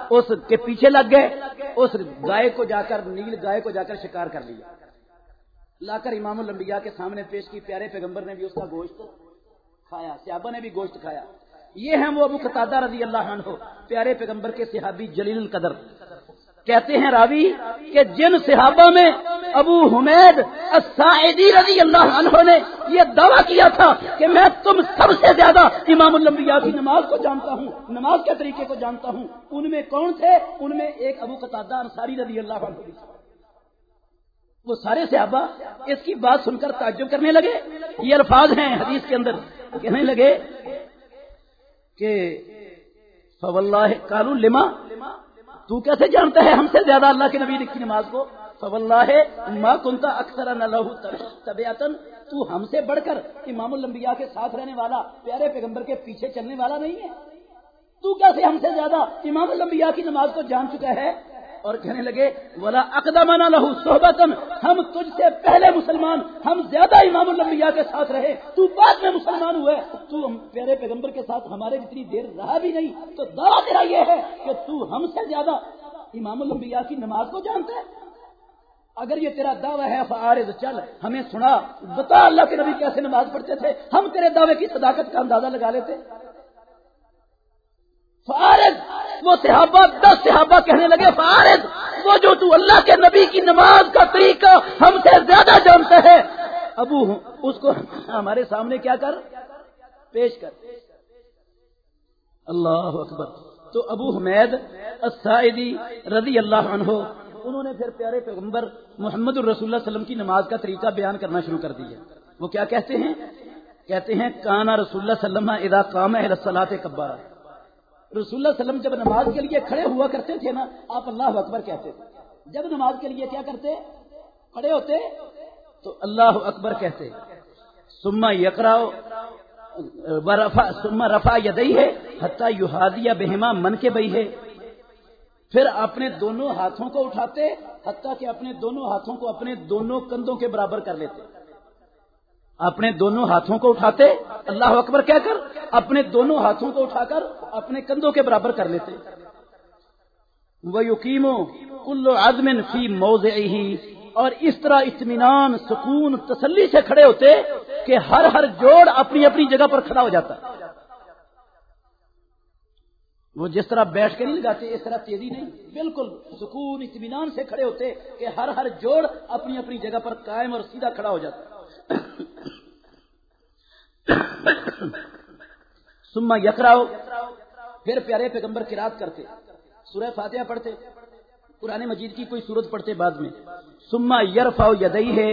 اس کے پیچھے لگ گئے، اس گائے کو جا کر، نیل گائے کو جا کر شکار کر لیا۔ لا کر امام الانبیاء کے سامنے پیش کی، پیارے پیغمبر نے بھی اس کا گوشت کھایا سیابا نے بھی گوشت کھایا۔ یہ ہیں وہ ابو قطادہ رضی اللہ عنہ، پیارے پیغمبر کے صحابی جلیل القدر۔ کہتے ہیں راوی کہ جن صحابہ میں ابو حمید الساعدی رضی اللہ عنہ نے یہ دعویٰ کیا تھا کہ میں تم سب سے زیادہ امام الانبیاء کی نماز کو جانتا ہوں، نماز کے طریقے کو جانتا ہوں۔ ان میں کون تھے؟ ان میں ایک ابو قطادہ انصاری رضی اللہ عنہ وہ سارے صحابہ اس کی بات سن کر تعجب کرنے لگے۔ یہ الفاظ ہیں حدیث کے اندر۔ کہنے لگے کہ کالو لما تو کیسے جانتا ہے ہم سے زیادہ اللہ کے نبی کی نماز کو؟ سب اللہ ما کنتا اکثر طبیعتن تو ہم سے بڑھ کر امام الانبیاء کے ساتھ رہنے والا، پیارے پیغمبر کے پیچھے چلنے والا نہیں ہے؟ تو کیسے ہم سے زیادہ امام الانبیاء کی نماز کو جان چکا ہے؟ اور کہنے لگے بولا اقدام لہو صحبتن ہم تجھ سے پہلے مسلمان، ہم زیادہ امام الانبیاء کے ساتھ رہے، تو بعد میں مسلمان ہوئے۔ تو پیارے پیغمبر کے ساتھ ہمارے جتنی دیر رہا بھی نہیں۔ تو دعویٰ تیرا یہ ہے کہ تو ہم سے زیادہ امام الانبیاء کی نماز کو جانتا ہے۔ اگر یہ تیرا دعویٰ ہے فارض چل، ہمیں سنا، بتا اللہ کے نبی کیسے نماز پڑھتے تھے۔ ہم تیرے دعوے کی صداقت کا اندازہ لگا لیتے۔ فارض وہ صحابہ، دس صحابہ کہنے لگے فارض وہ جو تو اللہ کے نبی کی نماز کا طریقہ ہم سے زیادہ جانتا ہے۔ ابو، اس کو ہمارے سامنے کیا کر؟ پیش کر۔ اللہ اکبر۔ تو ابو حمید السائدی رضی اللہ عنہ، انہوں نے پھر پیارے پیغمبر محمد الرسول اللہ وسلم کی نماز کا طریقہ بیان کرنا شروع کر دیا۔ وہ کیا کہتے ہیں؟ کہتے ہیں، کانا رسول اللہ وسلم ادا کام ہے رسلاط کبارہ رسول اللہ وسلم جب نماز کے لیے کھڑے ہوا کرتے تھے نا، آپ اللہ اکبر کہتے تھے۔ جب نماز کے لیے کیا کرتے؟ کھڑے ہوتے، تو اللہ اکبر کہتے سما یکراؤ سما رفا یدئی ہے حتیٰ یوہادیا بہما من کے بئی ہے پھر اپنے دونوں ہاتھوں کو اٹھاتے، حتیٰ کہ اپنے دونوں ہاتھوں کو اپنے دونوں کندھوں کے برابر کر لیتے۔ اپنے دونوں ہاتھوں کو اٹھاتے، اللہ اکبر کہہ کر، اپنے دونوں ہاتھوں کو اٹھا کر اپنے کندھوں کے برابر کر لیتے۔ وہ یقین کل عدم فی موز اور اس طرح اطمینان، سکون، تسلی سے کھڑے ہوتے کہ ہر ہر جوڑ اپنی اپنی جگہ پر کھڑا ہو جاتا۔ وہ جس طرح بیٹھ کے نہیں لگاتے، اس طرح تیزی نہیں۔ بالکل سکون، اطمینان سے کھڑے ہوتے کہ ہر ہر جوڑ اپنی اپنی جگہ پر قائم اور سیدھا کھڑا ہو جاتا۔ سما یکراؤ پھر پیارے پیغمبر کی رات کرتے، سورہ فاتحہ پڑھتے پرانے مجید کی کوئی صورت پڑھتے بعد میں۔ سما یرفاؤ یدئی ہے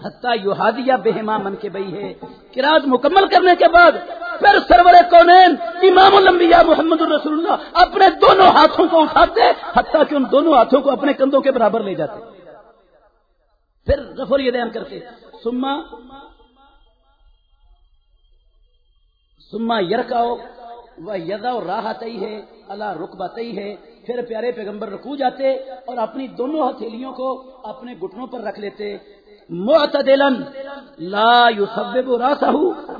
حتیٰ یوہادیا بہما من کے بئی ہے کراط مکمل کرنے کے بعد، پھر سرور کونین، امام الانبیاء محمد الرسول اللہ، اپنے دونوں ہاتھوں کو اٹھاتے، حتیٰ کہ ان دونوں ہاتھوں کو اپنے کندھوں کے برابر لے جاتے۔ پھر رفر یہ بیان کرتے سما سما یرکاؤ وہ یدا راہ ہے اللہ رقبہ تئی ہے پھر پیارے پیغمبر رکو جاتے اور اپنی دونوں ہتھیلیوں کو اپنے گٹنوں پر رکھ لیتے۔ معتدلا لا یسبب راسہ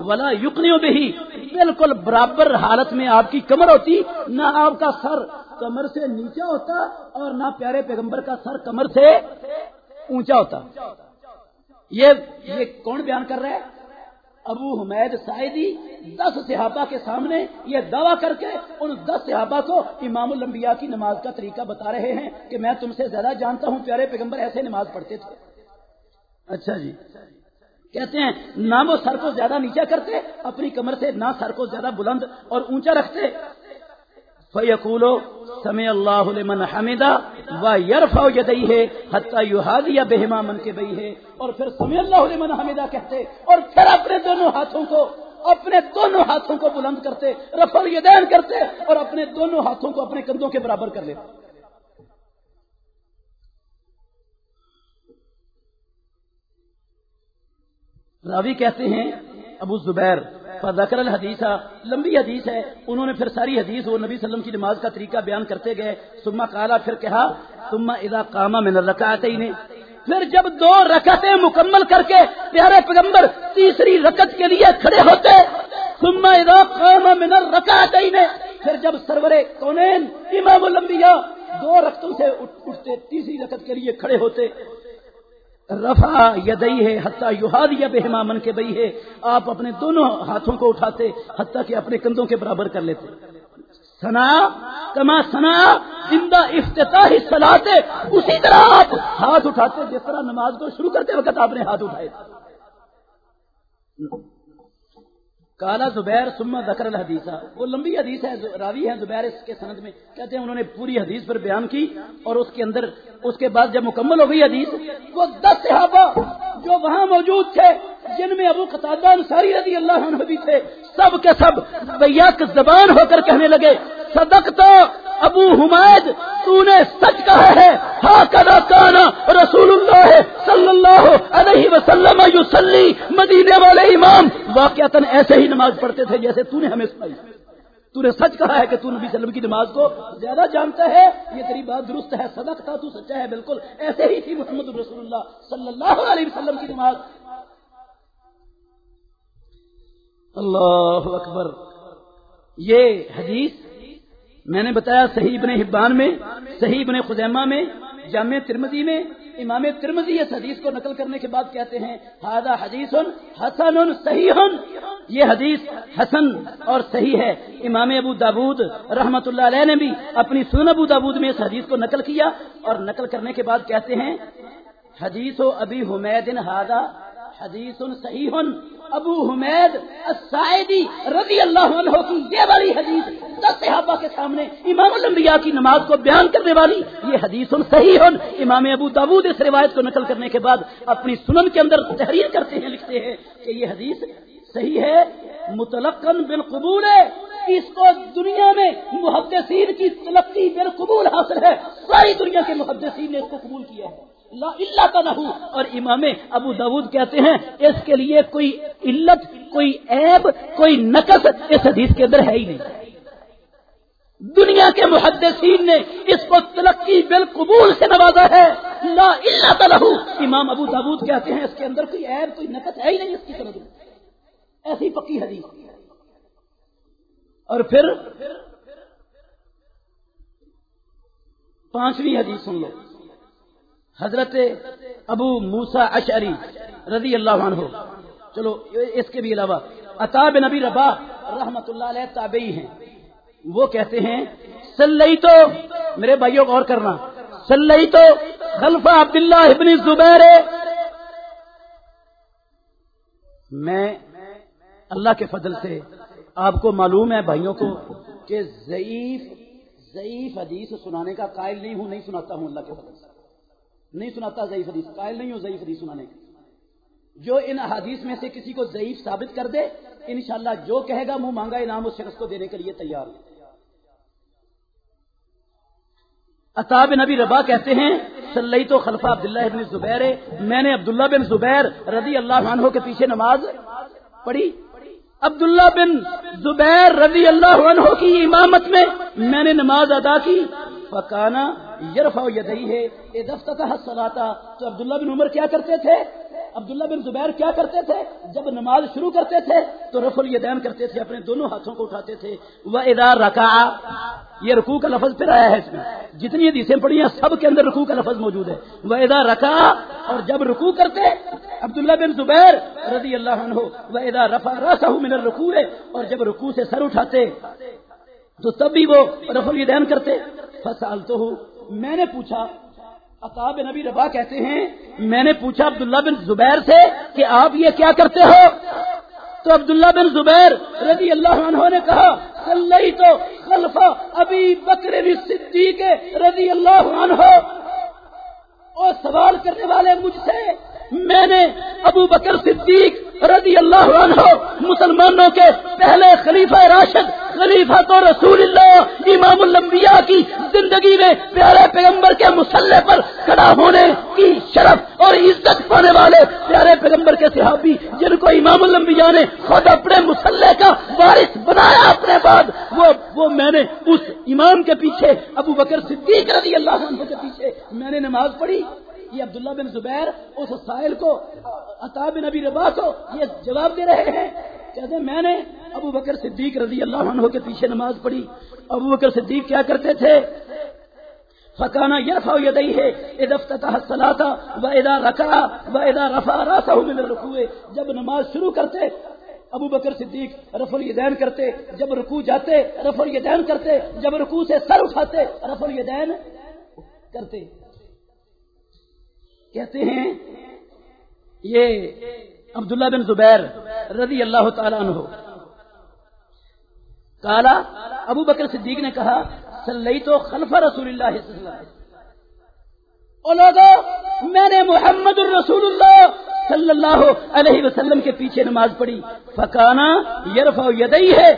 ولا یقنیو بہی بالکل برابر حالت میں آپ کی کمر ہوتی، نہ آپ کا سر کمر سے نیچا ہوتا اور نہ پیارے پیغمبر کا سر کمر سے اونچا ہوتا۔ یہ یہ کون بیان کر رہا ہے؟ ابو حمید سائدی دس صحابہ کے سامنے یہ دعویٰ کر کے ان دس صحابہ کو امام الانبیاء کی نماز کا طریقہ بتا رہے ہیں کہ میں تم سے زیادہ جانتا ہوں، پیارے پیغمبر ایسے نماز پڑھتے تھے۔ اچھا جی۔ کہتے ہیں، نہ وہ سر کو زیادہ نیچا کرتے، اپنی کمر سے نہ سر کو زیادہ بلند اور اونچا رکھتے۔ فیقولو سمع اللہ لمن حمدہ و یرفع یدیہ حتی یحادی بہما من کے بئی ہے اور پھر سمع اللہ لمن حمدہ کہتے اور پھر اپنے دونوں ہاتھوں کو اپنے دونوں ہاتھوں کو بلند کرتے، رفع یدین کرتے اور اپنے دونوں ہاتھوں کو اپنے کندھوں کے برابر کر لیتے۔ راوی کہتے ہیں، ابو زبیر فذکر الحدیث، لمبی حدیث ہے۔ انہوں نے پھر ساری حدیث وہ نبی وسلم کی نماز کا طریقہ بیان کرتے گئے۔ سما کالا پھر کہا سما ادا کاما میں نہ ہی پھر جب دو رکعتیں مکمل کر کے پیارے پیغمبر تیسری رکعت کے لیے کھڑے ہوتے سما ادا کاما میں نہ ہی پھر جب سرورے کونین، امام الانبیاء دو رقطوں سے اٹھتے، تیسری رکعت کے لیے کھڑے ہوتے رفا یدئی ہے حتیٰ یوہاد یا بے من کے بئی ہے آپ اپنے دونوں ہاتھوں کو اٹھاتے حتیٰ کہ اپنے کندھوں کے برابر کر لیتے۔ سنا، کما سنا، زندہ افتتاحی سلاتے اسی طرح آپ ہاتھ اٹھاتے، جس طرح نماز کو شروع کرتے وقت آپ نے ہاتھ اٹھائے۔ کالا زبیر سما ذکر الحدیثہ وہ لمبی حدیث ہے، راوی ہے زبیر اس کے سند میں۔ کہتے ہیں انہوں نے پوری حدیث پر بیان کی اور اس کے اندر، اس کے بعد جب مکمل ہو گئی حدیث، وہ دس صحابہ جو وہاں موجود تھے، جن میں ابو قطادہ انصاری رضی اللہ عنہ بھی تھے، سب کے سب بیاک زبان ہو کر کہنے لگے۔ صدق تو ابو حمید تو نے سچ کہا ہے ہاں کدا کانا رسول اللہ صلی اللہ علیہ وسلم یوسلی مدینے والے امام واقعات ایسے ہی نماز پڑھتے تھے جیسے تو نے ہمیں سنائی۔ تو نے سچ کہا ہے کہ تو نبی صلی اللہ علیہ وسلم کی نماز کو زیادہ جانتا ہے، یہ تیری بات درست ہے صدق تھا تو سچا ہے، بالکل ایسے ہی تھی محمد رسول اللہ صلی اللہ علیہ وسلم کی نماز۔ اللہ اکبر۔ یہ حدیث میں نے بتایا صحیح ابن حبان میں، صحیح ابن خزیمہ میں، جامع ترمزی میں، امام ترمزی اس حدیث کو نقل کرنے کے بعد کہتے ہیں ہاضا حدیث حسن صحیح. یہ حدیث حسن اور صحیح ہے۔ امام ابو دابود رحمت اللہ علیہ نے بھی اپنی سن ابو دابود میں اس حدیث کو نقل کیا اور نقل کرنے کے بعد کہتے ہیں، حدیث و ابھی حمیدن ہاضا حدیث صحیح. ابو حمید السائدی رضی اللہ عنہ کی یہ والی حدیث دس صحابہ کے سامنے امام الانبیاء کی نماز کو بیان کرنے والی، یہ حدیث صحیح امام ابو داود اس روایت کو نقل کرنے کے بعد اپنی سنن کے اندر تحریر کرتے ہیں، لکھتے ہیں کہ یہ حدیث صحیح ہے۔ متلقن بالقبول ہے۔ اس کو دنیا میں محدثین کی تلقی بالقبول حاصل ہے۔ ساری دنیا کے محدثین نے اس کو قبول کیا ہے۔ لا اللہ کا نہ اور امام ابو داود کہتے ہیں، اس کے لیے کوئی علت، کوئی عیب، کوئی نقص اس حدیث کے اندر ہے ہی نہیں۔ دنیا کے محدثین نے اس کو تلقی بالقبول سے نوازا ہے۔ لا اللہ تعالیٰ امام ابو داود کہتے ہیں، اس کے اندر کوئی عیب، کوئی نقص ہے ہی نہیں اس کی طرح ایسی پکی حدیث۔ اور پھر پانچویں حدیث سن لو۔ حضرت ابو موسا اشعری رضی اللہ عنہ۔ چلو، اس کے بھی علاوہ اطاب نبی ربا رحمت اللہ علیہ تابعی ہیں۔ وہ کہتے ہیں سلئی تو میرے بھائیوں، غور کرنا۔ سلئی تو خلفہ عبداللہ ابن زبیر۔ میں اللہ کے فضل سے آپ کو معلوم ہے، بھائیوں کو، کہ ضعیف ضعیف حدیث سنانے کا قائل نہیں ہوں، نہیں سناتا ہوں اللہ کے فضل سے۔ نہیں سناتا ضعیف حدیث، قائل نہیں ہو ضعیف حدیث سنانے جو ان حدیث میں سے کسی کو ضعیف ثابت کر دے، انشاءاللہ جو کہے گا منہ مانگا انعام اس شخص کو دینے کے لیے تیار۔ اطاب نبی ربا کہتے ہیں صلی تو خلفہ عبداللہ ابن زبیر، میں نے عبداللہ بن زبیر رضی اللہ عنہ کے پیچھے نماز پڑھی۔ عبداللہ بن زبیر رضی اللہ عنہ کی امامت میں میں نے نماز ادا کی۔ فکانا یرفا یدئی ہے سلاتا تو عبداللہ بن عمر کیا کرتے تھے؟ عبداللہ بن زبیر کیا کرتے تھے؟ جب نماز شروع کرتے تھے، تو رف الیدین کرتے تھے، اپنے دونوں ہاتھوں کو اٹھاتے تھے۔ وہ ادا رکا یہ رکوع کا لفظ پھر آیا ہے اس میں۔ جتنی حدیثیں پڑھی ہیں، سب کے اندر رکوع کا لفظ موجود ہے۔ وہ رکھا اور جب رکوع کرتے، عبداللہ بن زبیر رضی اللہ عنہ وہ ادا رفا راسا من الرکوع اور جب رکوع سے سر اٹھاتے، تو تب بھی وہ رف الدین کرتے۔ فسال تو میں نے پوچھا اطاب نبی ربا کہتے ہیں، میں نے پوچھا عبداللہ بن زبیر سے کہ آپ یہ کیا کرتے ہو؟ تو عبداللہ بن زبیر رضی اللہ عنہ نے کہا صلی تو خلفا ابھی بکر صدیق رضی اللہ عنہ۔ اور سوال کرنے والے مجھ سے، میں نے ابو بکر صدیق رضی اللہ عنہ مسلمانوں کے پہلے خلیفہ راشد خلیفہ تو رسول اللہ امام الانبیاء کی زندگی میں پیارے پیغمبر کے مسلح پر کھڑا ہونے کی شرف اور عزت پانے والے پیارے پیغمبر کے صحابی جن کو امام الانبیاء نے خود اپنے مسلح کا وارث بنایا اپنے بعد، وہ وہ میں نے اس امام کے پیچھے، ابو بکر صدیق رضی اللہ عنہ کے پیچھے میں نے نماز پڑھی۔ یہ عبداللہ بن زبیر، اس سائل کو، عطا بن نبی ربا کو یہ جواب دے رہے ہیں۔ کہتے میں نے ابو بکر صدیق رضی اللہ عنہ کے پیچھے نماز پڑھی۔ ابو بکر صدیق کیا کرتے تھے؟ فکانا یا فاؤ یہ ہے سلاتا و ادا رکھا و ادا رفا راسا جب نماز شروع کرتے، ابو بکر صدیق رف الدین کرتے، جب رکو جاتے رف الدین کرتے، جب رکو سے سر اٹھاتے رف الدین کرتے۔ کہتے ہیں، یہ عبداللہ بن زبیر رضی اللہ تعالیٰ عنہ۔ کالا ابو بکر صدیق نے کہا سلئی تو خلف رسول اللہ صلی اللہ علیہ لوگوں میں نے محمد الرسول اللہ صلی اللہ علیہ وسلم کے پیچھے نماز پڑھی۔ فکانا یرف یدئی ہے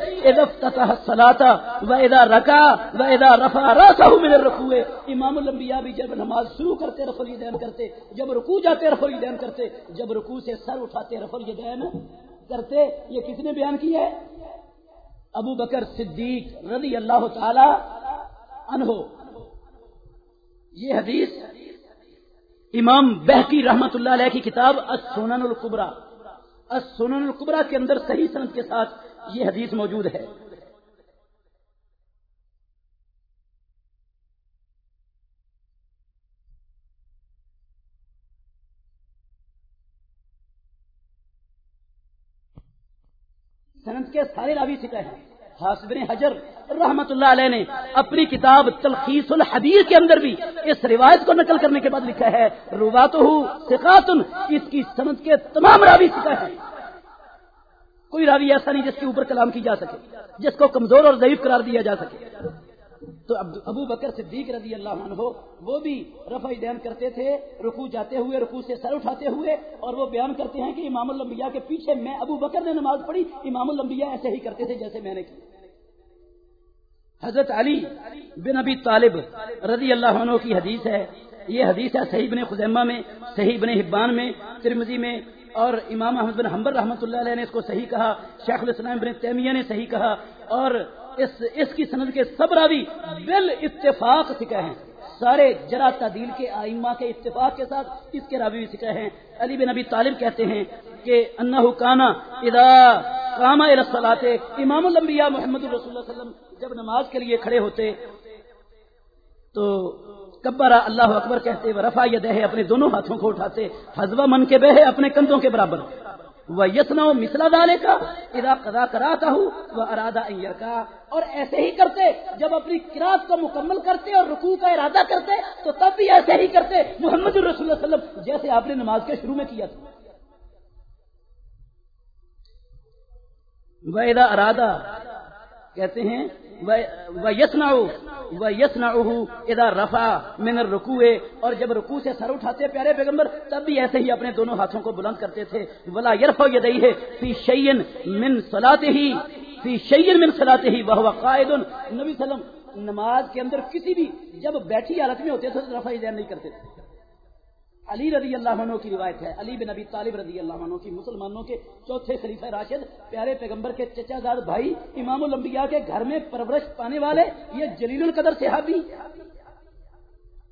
سلاتا و ادا رکا و ادا رفا راسا من رکھوے امام الانبیاء بھی جب نماز شروع کرتے رف الدین کرتے، جب رکو جاتے رف الدین کرتے، جب رکو سے سر اٹھاتے رف الدین کرتے، یہ کس نے بیان کیا ہے؟ ابو بکر صدیق رضی اللہ تعالی عنہ۔ یہ حدیث امام بہکی رحمت اللہ علیہ کی کتاب السنن القبرا السنن القبرا کے اندر صحیح صنعت کے ساتھ یہ حدیث موجود ہے۔ سنت کے سارے راوی سکے ہیں۔ حاصب حجر رحمت اللہ علیہ نے اپنی کتاب تلخیص الحدیث کے اندر بھی اس روایت کو نقل کرنے کے بعد لکھا ہے روات اس کی سند کے تمام راوی سکھا ہے کوئی راوی ایسا نہیں جس کے اوپر کلام کی جا سکے، جس کو کمزور اور ضعیف قرار دیا جا سکے۔ تو ابو بکر صدیق رضی اللہ عنہ، وہ بھی رفع دین کرتے تھے رکو جاتے ہوئے رکو سے سر اٹھاتے ہوئے، اور وہ بیان کرتے ہیں کہ امام الانبیاء کے پیچھے میں ابو بکر نے نماز پڑھی، امام الانبیاء ایسے ہی کرتے تھے جیسے میں نے کی۔ حضرت علی بن ابی طالب رضی اللہ عنہ کی حدیث ہے۔ یہ حدیث ہے صحیح بن خزیمہ میں، صحیح بن حبان میں ترمزی میں، اور امام احمد بن حمبر رحمۃ اللہ علیہ نے اس کو صحیح کہا، شیخ الاسلام بن تیمیہ نے صحیح کہا، اور اس اس کی سند کے سب راوی بال اتفاق سکھے ہیں۔ سارے جرا تعدیل کے آئمہ کے اتفاق کے ساتھ اس کے راوی سکھے ہیں۔ علی بن ابی طالب کہتے ہیں کہ انہ کانا ادا کاما رسلاتے امام الانبیاء محمد الرسول اللہ وسلم جب نماز کے لیے کھڑے ہوتے، تو کبرا اللہ اکبر کہتے وہ رفا یہ اپنے دونوں ہاتھوں کو اٹھاتے حزبہ من کے بہ اپنے کندھوں کے برابر وہ یسنا مسلا ڈالے کا ادا قدا کراتا ہوں وہ ارادہ کا اور ایسے ہی کرتے، جب اپنی کراط کو مکمل کرتے اور رکوع کا ارادہ کرتے، تو تب بھی ایسے ہی کرتے۔ محمد الرسول اللہ وسلم جیسے آپ نے نماز کے شروع میں کیا تھا۔ وہ ادا ارادہ کہتے ہیں یسنا یسنا رفا منر رکوے اور جب رکو سے سر اٹھاتے پیارے پیغمبر، تب بھی ایسے ہی اپنے دونوں ہاتھوں کو بلند کرتے تھے۔ ولا یرف یہ دئی ہے فی شعین من سلاتے ہی فی شعین من سلاتے ہی وہ قائد۔ نبی سلم نماز کے اندر کسی بھی جب بیٹھی حالت میں ہوتے تھے، تو رفا نہیں کرتے تھے۔ علی رضی اللہ عنہ کی روایت ہے۔ علی بن ابی طالب رضی اللہ عنہ کی، مسلمانوں کے چوتھے خلیفہ راشد، پیارے پیغمبر کے چچا زاد بھائی، امام الانبیاء کے گھر میں پرورش پانے والے، یہ جلیل القدر صحابی۔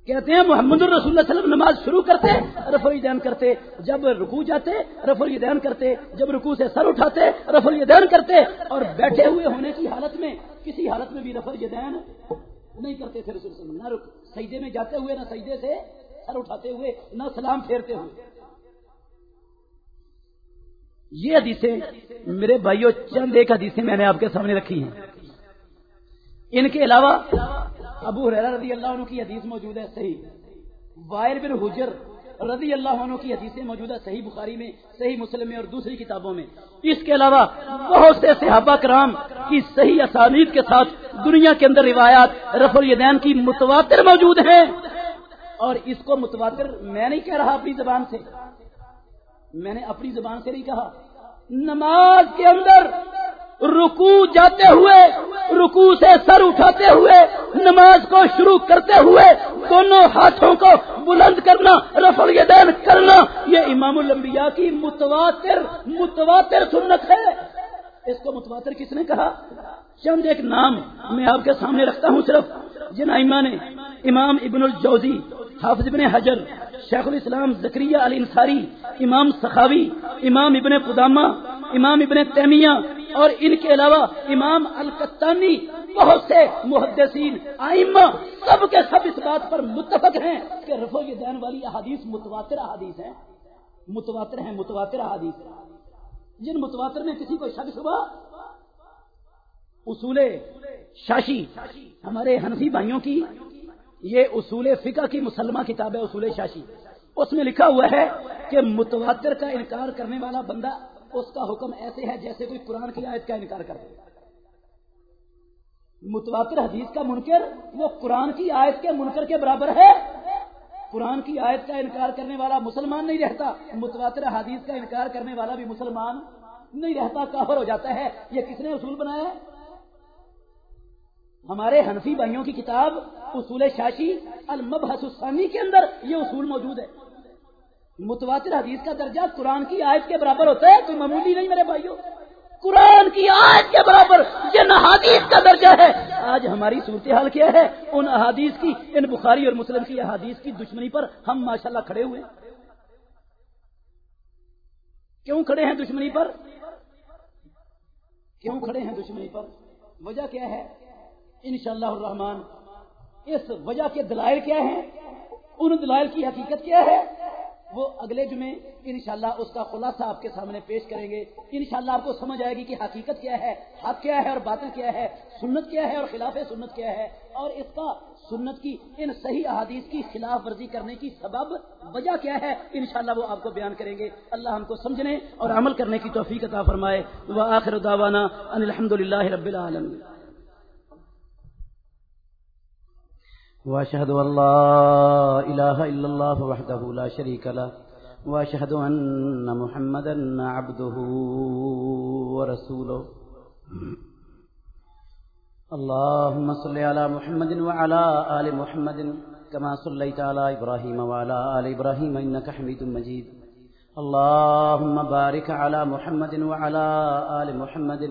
کہتے ہیں، محمد الرسول اللہ علیہ وسلم نماز شروع کرتے رف الدین کرتے۔ جب رکو جاتے رف الدین کرتے۔ جب رکو سے سر اٹھاتے رف الدین کرتے۔ اور بیٹھے ہوئے ہونے کی حالت میں، کسی حالت میں بھی رف الدین نہیں کرتے تھے رسول اللہ علیہ وسلم۔ نہ سجدے میں جاتے ہوئے، نہ سجدے سے سر اٹھاتے ہوئے، نہ سلام پھیرتے ہوئے۔ یہ حدیثیں میرے بھائیوں چند ایک حدیثیں میں نے آپ کے سامنے رکھی ہیں۔ ان کے علاوہ ابو رضی اللہ عنہ کی حدیث موجود ہے صحیح۔ وائر بن حجر رضی اللہ عنہ کی حدیثیں موجود ہے صحیح بخاری میں، صحیح مسلم میں اور دوسری کتابوں میں۔ اس کے علاوہ بہت سے صحابہ کرام کی صحیح اسانید کے ساتھ دنیا کے اندر روایات رف الدین کی متواتر موجود ہیں۔ اور اس کو متواتر میں نہیں کہہ رہا اپنی زبان سے۔ میں نے اپنی زبان سے نہیں کہا۔ نماز کے اندر رکو جاتے ہوئے رکو سے سر اٹھاتے ہوئے، نماز کو شروع کرتے ہوئے دونوں ہاتھوں کو بلند کرنا رف الیدین کرنا، یہ امام الانبیاء کی متواتر متواتر سنت ہے۔ اس کو متواتر کس نے کہا؟ چند ایک نام میں آپ کے سامنے رکھتا ہوں صرف۔ جن ایما نے امام ابن الجوزی حافظ ابن حجر، شیخ الاسلام زکریہ علی انصاری، امام سخاوی، امام ابن قدامہ، امام ابن تیمیہ اور ان کے علاوہ امام القتانی بہت سے محدثین آئمہ سب کے سب اس بات پر متفق ہیں کہ رفو دین والی احادیث متواتر احادیث ہیں۔ متواتر ہیں، متواتر احادیث۔ جن متواتر میں کسی کو شک شبہ، اصول شاشی، ہمارے حنفی بھائیوں کی یہ اصول فقہ کی مسلمہ کتاب ہے، اصول شاشی۔ اس میں لکھا ہوا ہے کہ متواتر کا انکار کرنے والا بندہ اس کا حکم ایسے ہے جیسے کوئی قرآن کی آیت کا انکار کر دے متواتر حدیث کا منکر، وہ قرآن کی آیت کے منکر کے برابر ہے۔ قرآن کی آیت کا انکار کرنے والا مسلمان نہیں رہتا، متواتر حدیث کا انکار کرنے والا بھی مسلمان نہیں رہتا، کافر ہو جاتا ہے۔ یہ کس نے اصول بنایا ہے؟ ہمارے حنفی بھائیوں کی کتاب اصول شاشی المبحث الثانی کے اندر یہ اصول موجود ہے۔ متواتر حدیث کا درجہ قرآن کی آیت کے برابر ہوتا ہے، کوئی معمولی نہیں میرے بھائیوں۔ قرآن کی آیت کے برابر جن احادیث کا درجہ ہے۔ آج ہماری صورتحال کیا ہے؟ ان احادیث کی، ان بخاری اور مسلم کی احادیث کی دشمنی پر ہم ماشاءاللہ کھڑے ہوئے کیوں کھڑے ہیں دشمنی پر؟ کیوں کھڑے ہیں دشمنی پر؟ وجہ کیا ہے؟ انشاءاللہ الرحمن، اس وجہ کے دلائل کیا ہیں؟ ان دلائل کی حقیقت کیا ہے؟ وہ اگلے جمعے انشاءاللہ اس کا خلاصہ آپ کے سامنے پیش کریں گے۔ انشاءاللہ آپ کو سمجھ آئے گی کہ حقیقت کیا ہے، حق کیا ہے اور باتیں کیا ہے، سنت کیا ہے اور خلاف سنت کیا ہے۔ اور اس کا سنت کی، ان صحیح احادیث کی خلاف ورزی کرنے کی سبب وجہ کیا ہے، انشاءاللہ وہ آپ کو بیان کریں گے۔ اللہ ہم کو سمجھنے اور عمل کرنے کی توفیق عطا فرمائے۔ وہ آخر داوانا الحمد للہ رب العالمین۔ واشهد ان لا اله الا الله وحده لا شريك له واشهد ان محمدا عبده ورسوله. اللهم صل على محمد وعلى ال محمد، كما صليت على ابراهيم وعلى ال ابراهيم انك حميد مجيد. اللهم بارك على محمد وعلى ال محمد،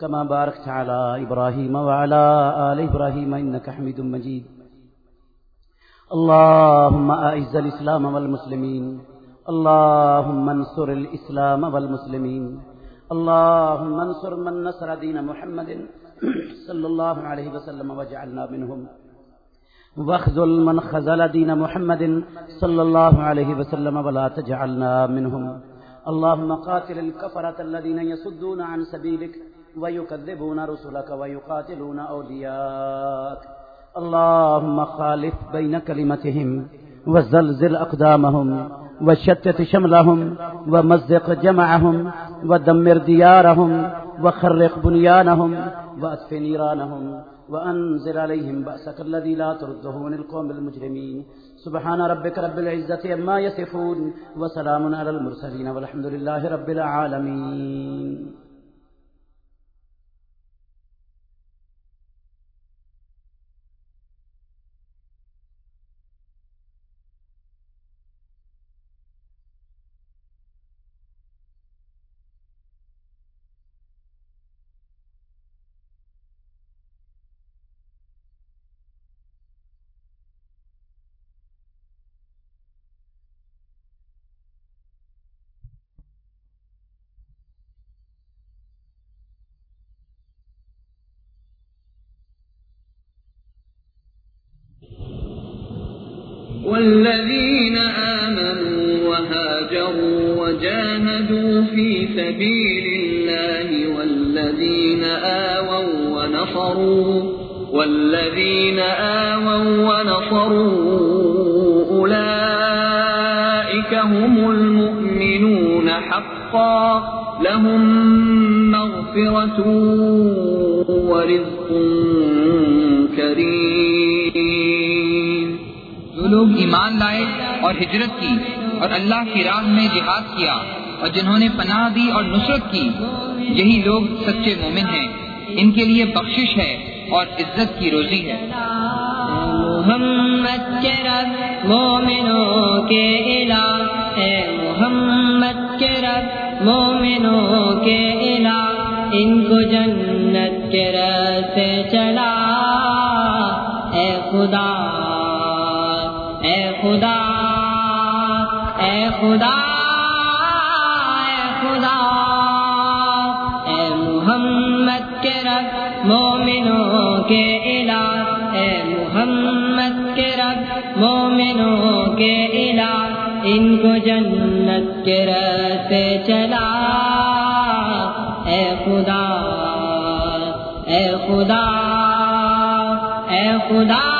كما باركت على ابراهيم وعلى ال ابراهيم انك حميد مجيد. اللهم أعز الإسلام والمسلمين، اللهم انصر الإسلام والمسلمين، اللهم انصر من نصر دين محمد صلى الله عليه وسلم وجعلنا منهم. واخذل من خزل دين محمد صلى الله عليه وسلم ولا تجعلنا منهم. اللهم قاتل الكفرة الذين يصدون عن سبيلك ويكذبون رسلك ويقاتلون أولياك اللهم خالف بين كلمتهم وزلزل أقدامهم وشتت شملهم ومزق جمعهم ودمر ديارهم وخرق بنيانهم وأدف نيرانهم وأنزل عليهم بأسك الذي لا ترده من القوم المجرمين سبحان ربك رب العزة أما يصفون وسلام على المرسلين والحمد لله رب العالمين آووا والذين آووا ونصروا أولئك هم المؤمنون حقا لهم مغفرة ورزق كريم جو لوگ ایمان لائے اور ہجرت کی اور اللہ کی راہ میں جہاد کیا اور جنہوں نے پناہ دی اور نصرت کی، یہی لوگ سچے مومن ہیں۔ ان کے لیے بخشش ہے اور عزت کی روزی ہے۔ محمد کے رب مومنوں کے الہ اے محمد کے رب مومنوں کے الہ۔ ان کو جنت کے راستے چلا۔ اے خدا اے خدا اے خدا۔ مومنوں کے علا ان کو جنت کے راستے چلا۔ اے خدا اے خدا اے خدا۔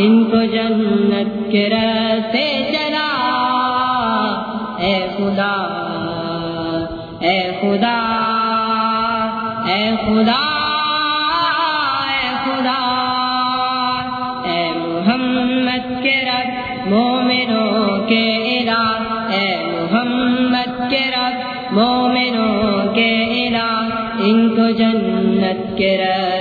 ان کو جنت کے راستے چلا۔ اے خدا اے خدا اے خدا اے خدا۔ اے محمد کے رب، مومنوں کے الہ۔ اے محمد کے رب، مومنوں کے الہ۔ ان کو جنت کے راستے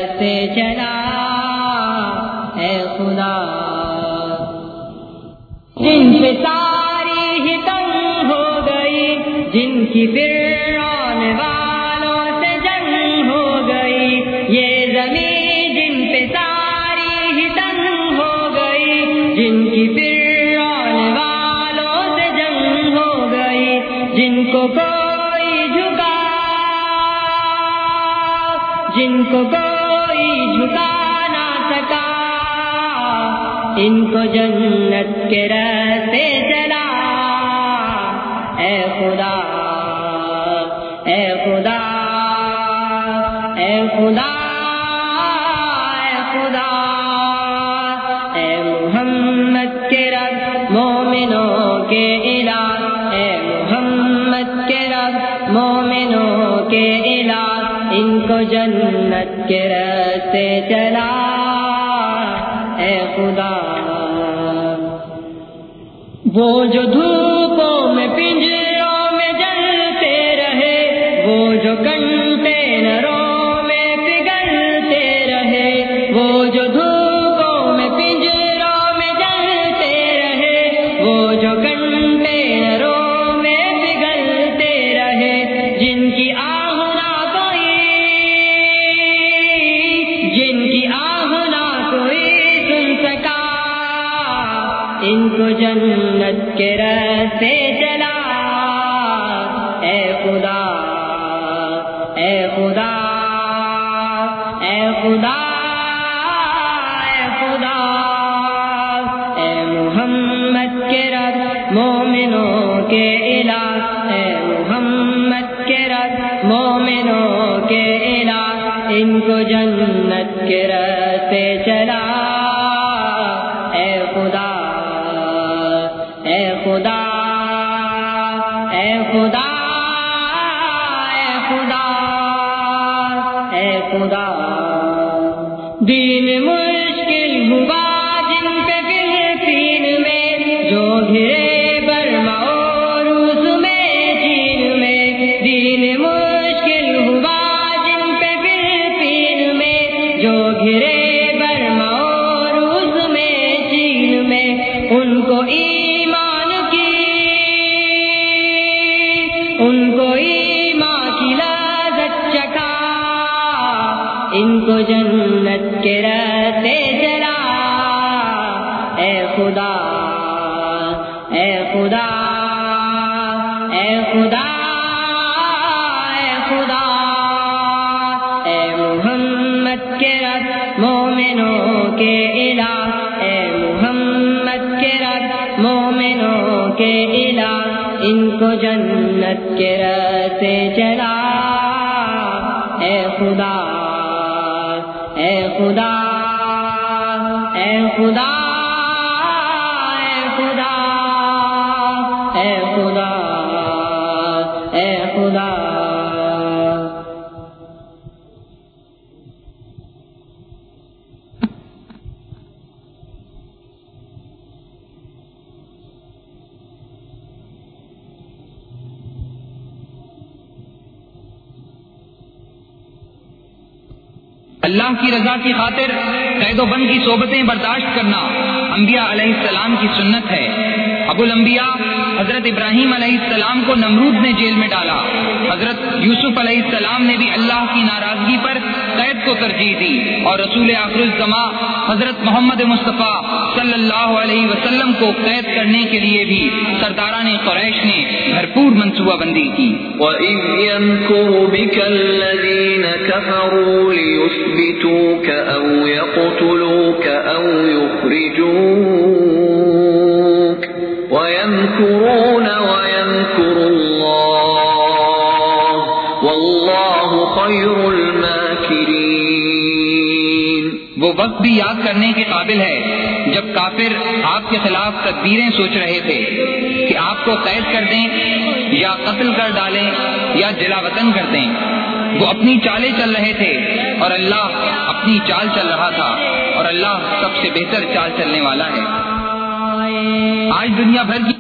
جن کی فرعون والوں سے جنگ ہو گئی۔ یہ زمین جن پہ ساری ہی تنگ ہو گئی۔ جن کی فرعون والوں سے جنگ ہو گئی۔ جن کو کوئی جھکا، جن کو کوئی جھکا نہ سکا۔ ان کو جنت کے راستے خدا، اے خدا، اے محمد کے رب، مومنوں کے الہ، اے محمد کے رب، مومنوں کے الہ، ان کو جنت کے راستے چلا، اے خدا۔ وہ جو دھوپوں ان کو جنت کے راستے چلا۔ اے خدا اے خدا اے خدا اے خدا۔ اے محمد کے رب، مومنوں کے الہ۔ اے محمد کے رب، مومنوں کے الہ۔ ان کو جنت کے راستے چلا۔ خدا اللہ کی رضا کی خاطر قید و بند کی صحبتیں برداشت کرنا انبیاء علیہ السلام کی سنت ہے۔ ابو الانبیاء حضرت ابراہیم علیہ السلام کو نمرود نے جیل میں ڈالا۔ حضرت یوسف علیہ السلام نے بھی اللہ کی ناراضگی پر قید کو ترجیح دی۔ اور رسول آخر الزما حضرت محمد مصطفیٰ صلی اللہ علیہ وسلم کو قید کرنے کے لیے بھی سرداران قریش نے بھرپور منصوبہ بندی کی۔ وَإِذْ يَمْكُرُ بِكَ الَّذِينَ كَفَرُوا لِيُثْبِتُوكَ أَوْ يَقْتُلُوكَ أَوْ يُخْرِجُوكَ وَيَمْكُرُونَ وَيَمْكُرُ وہ وقت بھی یاد کرنے کے قابل ہے جب کافر آپ کے خلاف تدبیریں سوچ رہے تھے کہ آپ کو قید کر دیں یا قتل کر ڈالیں یا جلا وطن کر دیں۔ وہ اپنی چالیں چل رہے تھے اور اللہ اپنی چال چل رہا تھا اور اللہ سب سے بہتر چال چلنے والا ہے۔ آج دنیا بھر کی